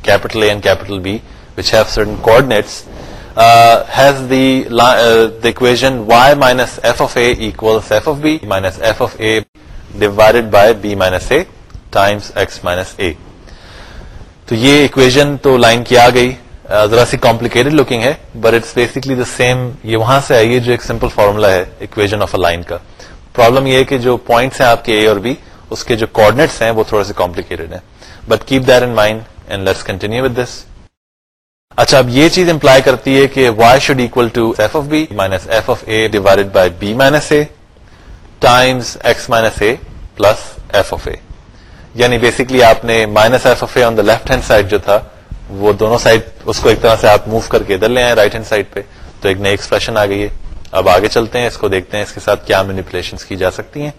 capital A and capital B, which have certain coordinates, uh, has the, uh, the equation y minus f of A equals f of B minus f of A divided by B minus A تو یہ equation تو line کی آ گئی۔ ذرا سی complicated looking ہے but it's basically the same یہ وہاں سے آئیے جو ایک سمپل فارمولا ہے اکویژن آف اے لائن کا۔ پرابلم یہ ہے کہ جو پوائنٹس ہیں آپ کے اے اور بی اس کے جو کوڈنیٹس ہیں، وہ تھوڑے سے کمپلیکیٹڈ ہیں۔ But keep that in mind and let's continue with this اچھا اب یہ چیز امپلائی کرتی ہے کہ y should equal to f of b minus f of a divide by b minus a times x minus a plus f of a یعنی basically آپ نے minus f of a on the left hand side جو تھا وہ دونوں side اس کو ایک طرح سے آپ موو کر کے ادھر لے آئے رائٹ ہینڈ سائڈ پہ، تو ایک نئی ایکسپریشن آ گئی ہے۔ اب آگے چلتے ہیں، اس کو دیکھتے ہیں، اس کے ساتھ کیا مینیپولیشن کی جا سکتی ہیں۔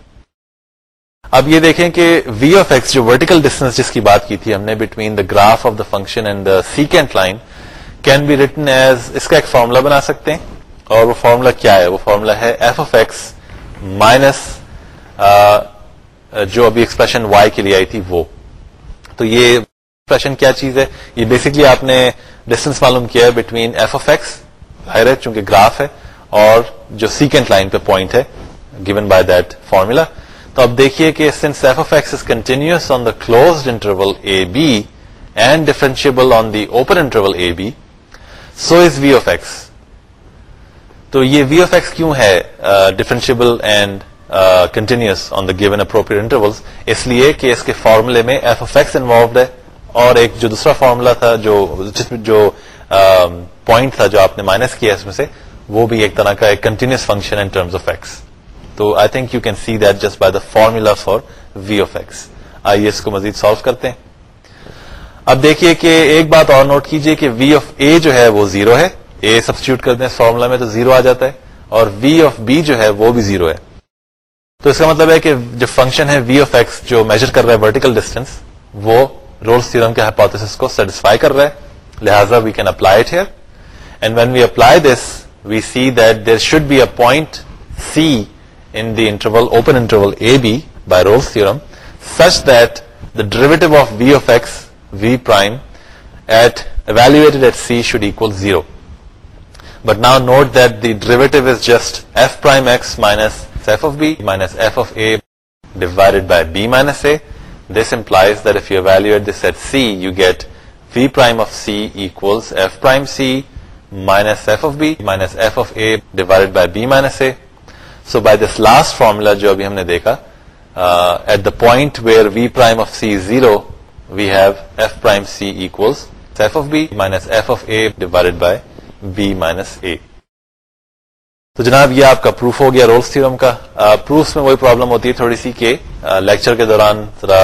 اب یہ دیکھیں کہ وی آف ایکس جو ورٹیکل ڈسٹینس جس کی بات کی تھی ہم نے between the graph of the function and the secant line can be written as اس کا ایک فارمولا بنا سکتے ہیں۔ اور وہ فارمولا کیا ہے؟ وہ فارمولا ہے ایف آف ایکس مائنس جو ابھی ایکسپریشن وائی کے لیے آئی تھی وہ۔ تو یہ ایکسپریشن کیا چیز ہے؟ یہ بیسکلی آپ نے ڈسٹینس معلوم کیا ہے بٹوین ایف آف ایکس ظاہر ہے چونکہ گراف ہے، اور جو سیکنڈ لائن پہ پوائنٹ ہے گیون بائی دیٹ فارمولا تو اب دیکھیے کہ since f of x is continuous on the closed interval a b and differentiable on the open interval a b so is v of x تو یہ v of x کیوں ہے؟ Differentiable and continuous on the given appropriate interval اس لیے کہ اس کے فارمولے میں ایف اف ایکس انوالوڈ ہے۔ اور ایک جو دوسرا فارمولا تھا جو جس میں جو پوائنٹ تھا جو آپ نے مائنس کیا اس میں سے، وہ بھی ایک طرح کا ایک continuous function in terms of x تو I think you can see that just by the formula for v of x آئیے اس کو مزید سالو کرتے ہیں۔ اب دیکھیے کہ ایک بات اور نوٹ کیجیے کہ وی آف اے جو ہے وہ زیرو ہے۔ اے سبسٹیوٹ کر دیں فارمولا میں تو زیرو آ جاتا ہے۔ اور وی آف بی جو ہے وہ بھی زیرو ہے۔ تو اس کا مطلب ہے کہ جو فنکشن ہے وی آف ایکس جو میجر کر رہا ہے ورٹیکل ڈسٹینس وہ رولس تھرم کے ہائپوتھس کو سیٹسفائی کر رہا ہے لہٰذا we can apply it here and when we apply this we see that there should be a point c in the interval open interval a b by Rolle's theorem such that the derivative of v of x v prime at evaluated at c should equal zero but now note that the derivative is just f prime x minus f of b minus f of a divided by b minus a. This implies that if you evaluate this at c, you get v prime of c equals f prime c minus f of b minus f of a divided by b minus a. So by this last formula jo abhi humne dekha, uh, at the point where v prime of c is 0, we have f prime c equals f of b minus f of a divided by b minus a. تو جناب یہ آپ کا proof ہو گیا Rolle's theorem کا. Proofs میں وہی پرابلم ہوتی ہے تھوڑی سی کہ لیکچر کے دوران ذرا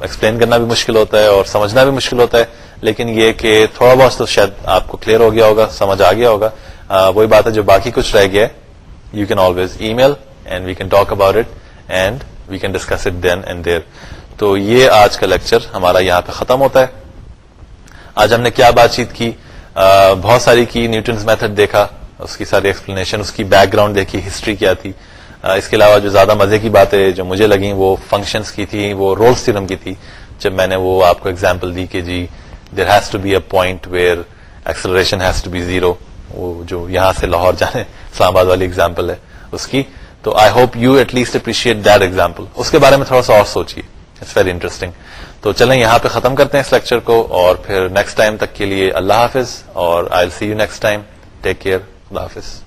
ایکسپلین کرنا بھی مشکل ہوتا ہے اور سمجھنا بھی مشکل ہوتا ہے، لیکن یہ کہ تھوڑا بہت تو شاید آپ کو کلیئر ہو گیا ہوگا، سمجھ آ گیا ہوگا۔ وہی بات ہے جو باقی کچھ رہ گیا ہے۔ You can always email and we can talk about it and we can discuss it then and there تو یہ آج کا لیکچر ہمارا یہاں پہ ختم ہوتا ہے۔ آج ہم نے کیا بات چیت کی؟ بہت ساری کی نیوٹنس میتھڈ دیکھا۔ اس کی ساری ایکسپلینیشن اس کی بیک گراؤنڈ دیکھی ہسٹری کیا تھی۔ اس کے علاوہ جو زیادہ مزے کی باتیں جو مجھے لگیں، وہ فنکشنز کی تھی، وہ رولس تھرم کی تھی۔ جب میں نے وہ آپ کو ایگزامپل دی کہ جی there has to be a point where acceleration has to be zero وہ جو یہاں سے لاہور جانے، اسلام آباد والی ایگزامپل ہے اس کی۔ تو I hope you at least appreciate that example اس کے بارے میں تھوڑا سا اور سوچیے۔ اٹس ویری انٹرسٹنگ تو چلیں یہاں پہ ختم کرتے ہیں اس لیکچر کو اور پھر نیکسٹ ٹائم تک کے لیے اللہ حافظ اور I see you next time take care اللہ حافظ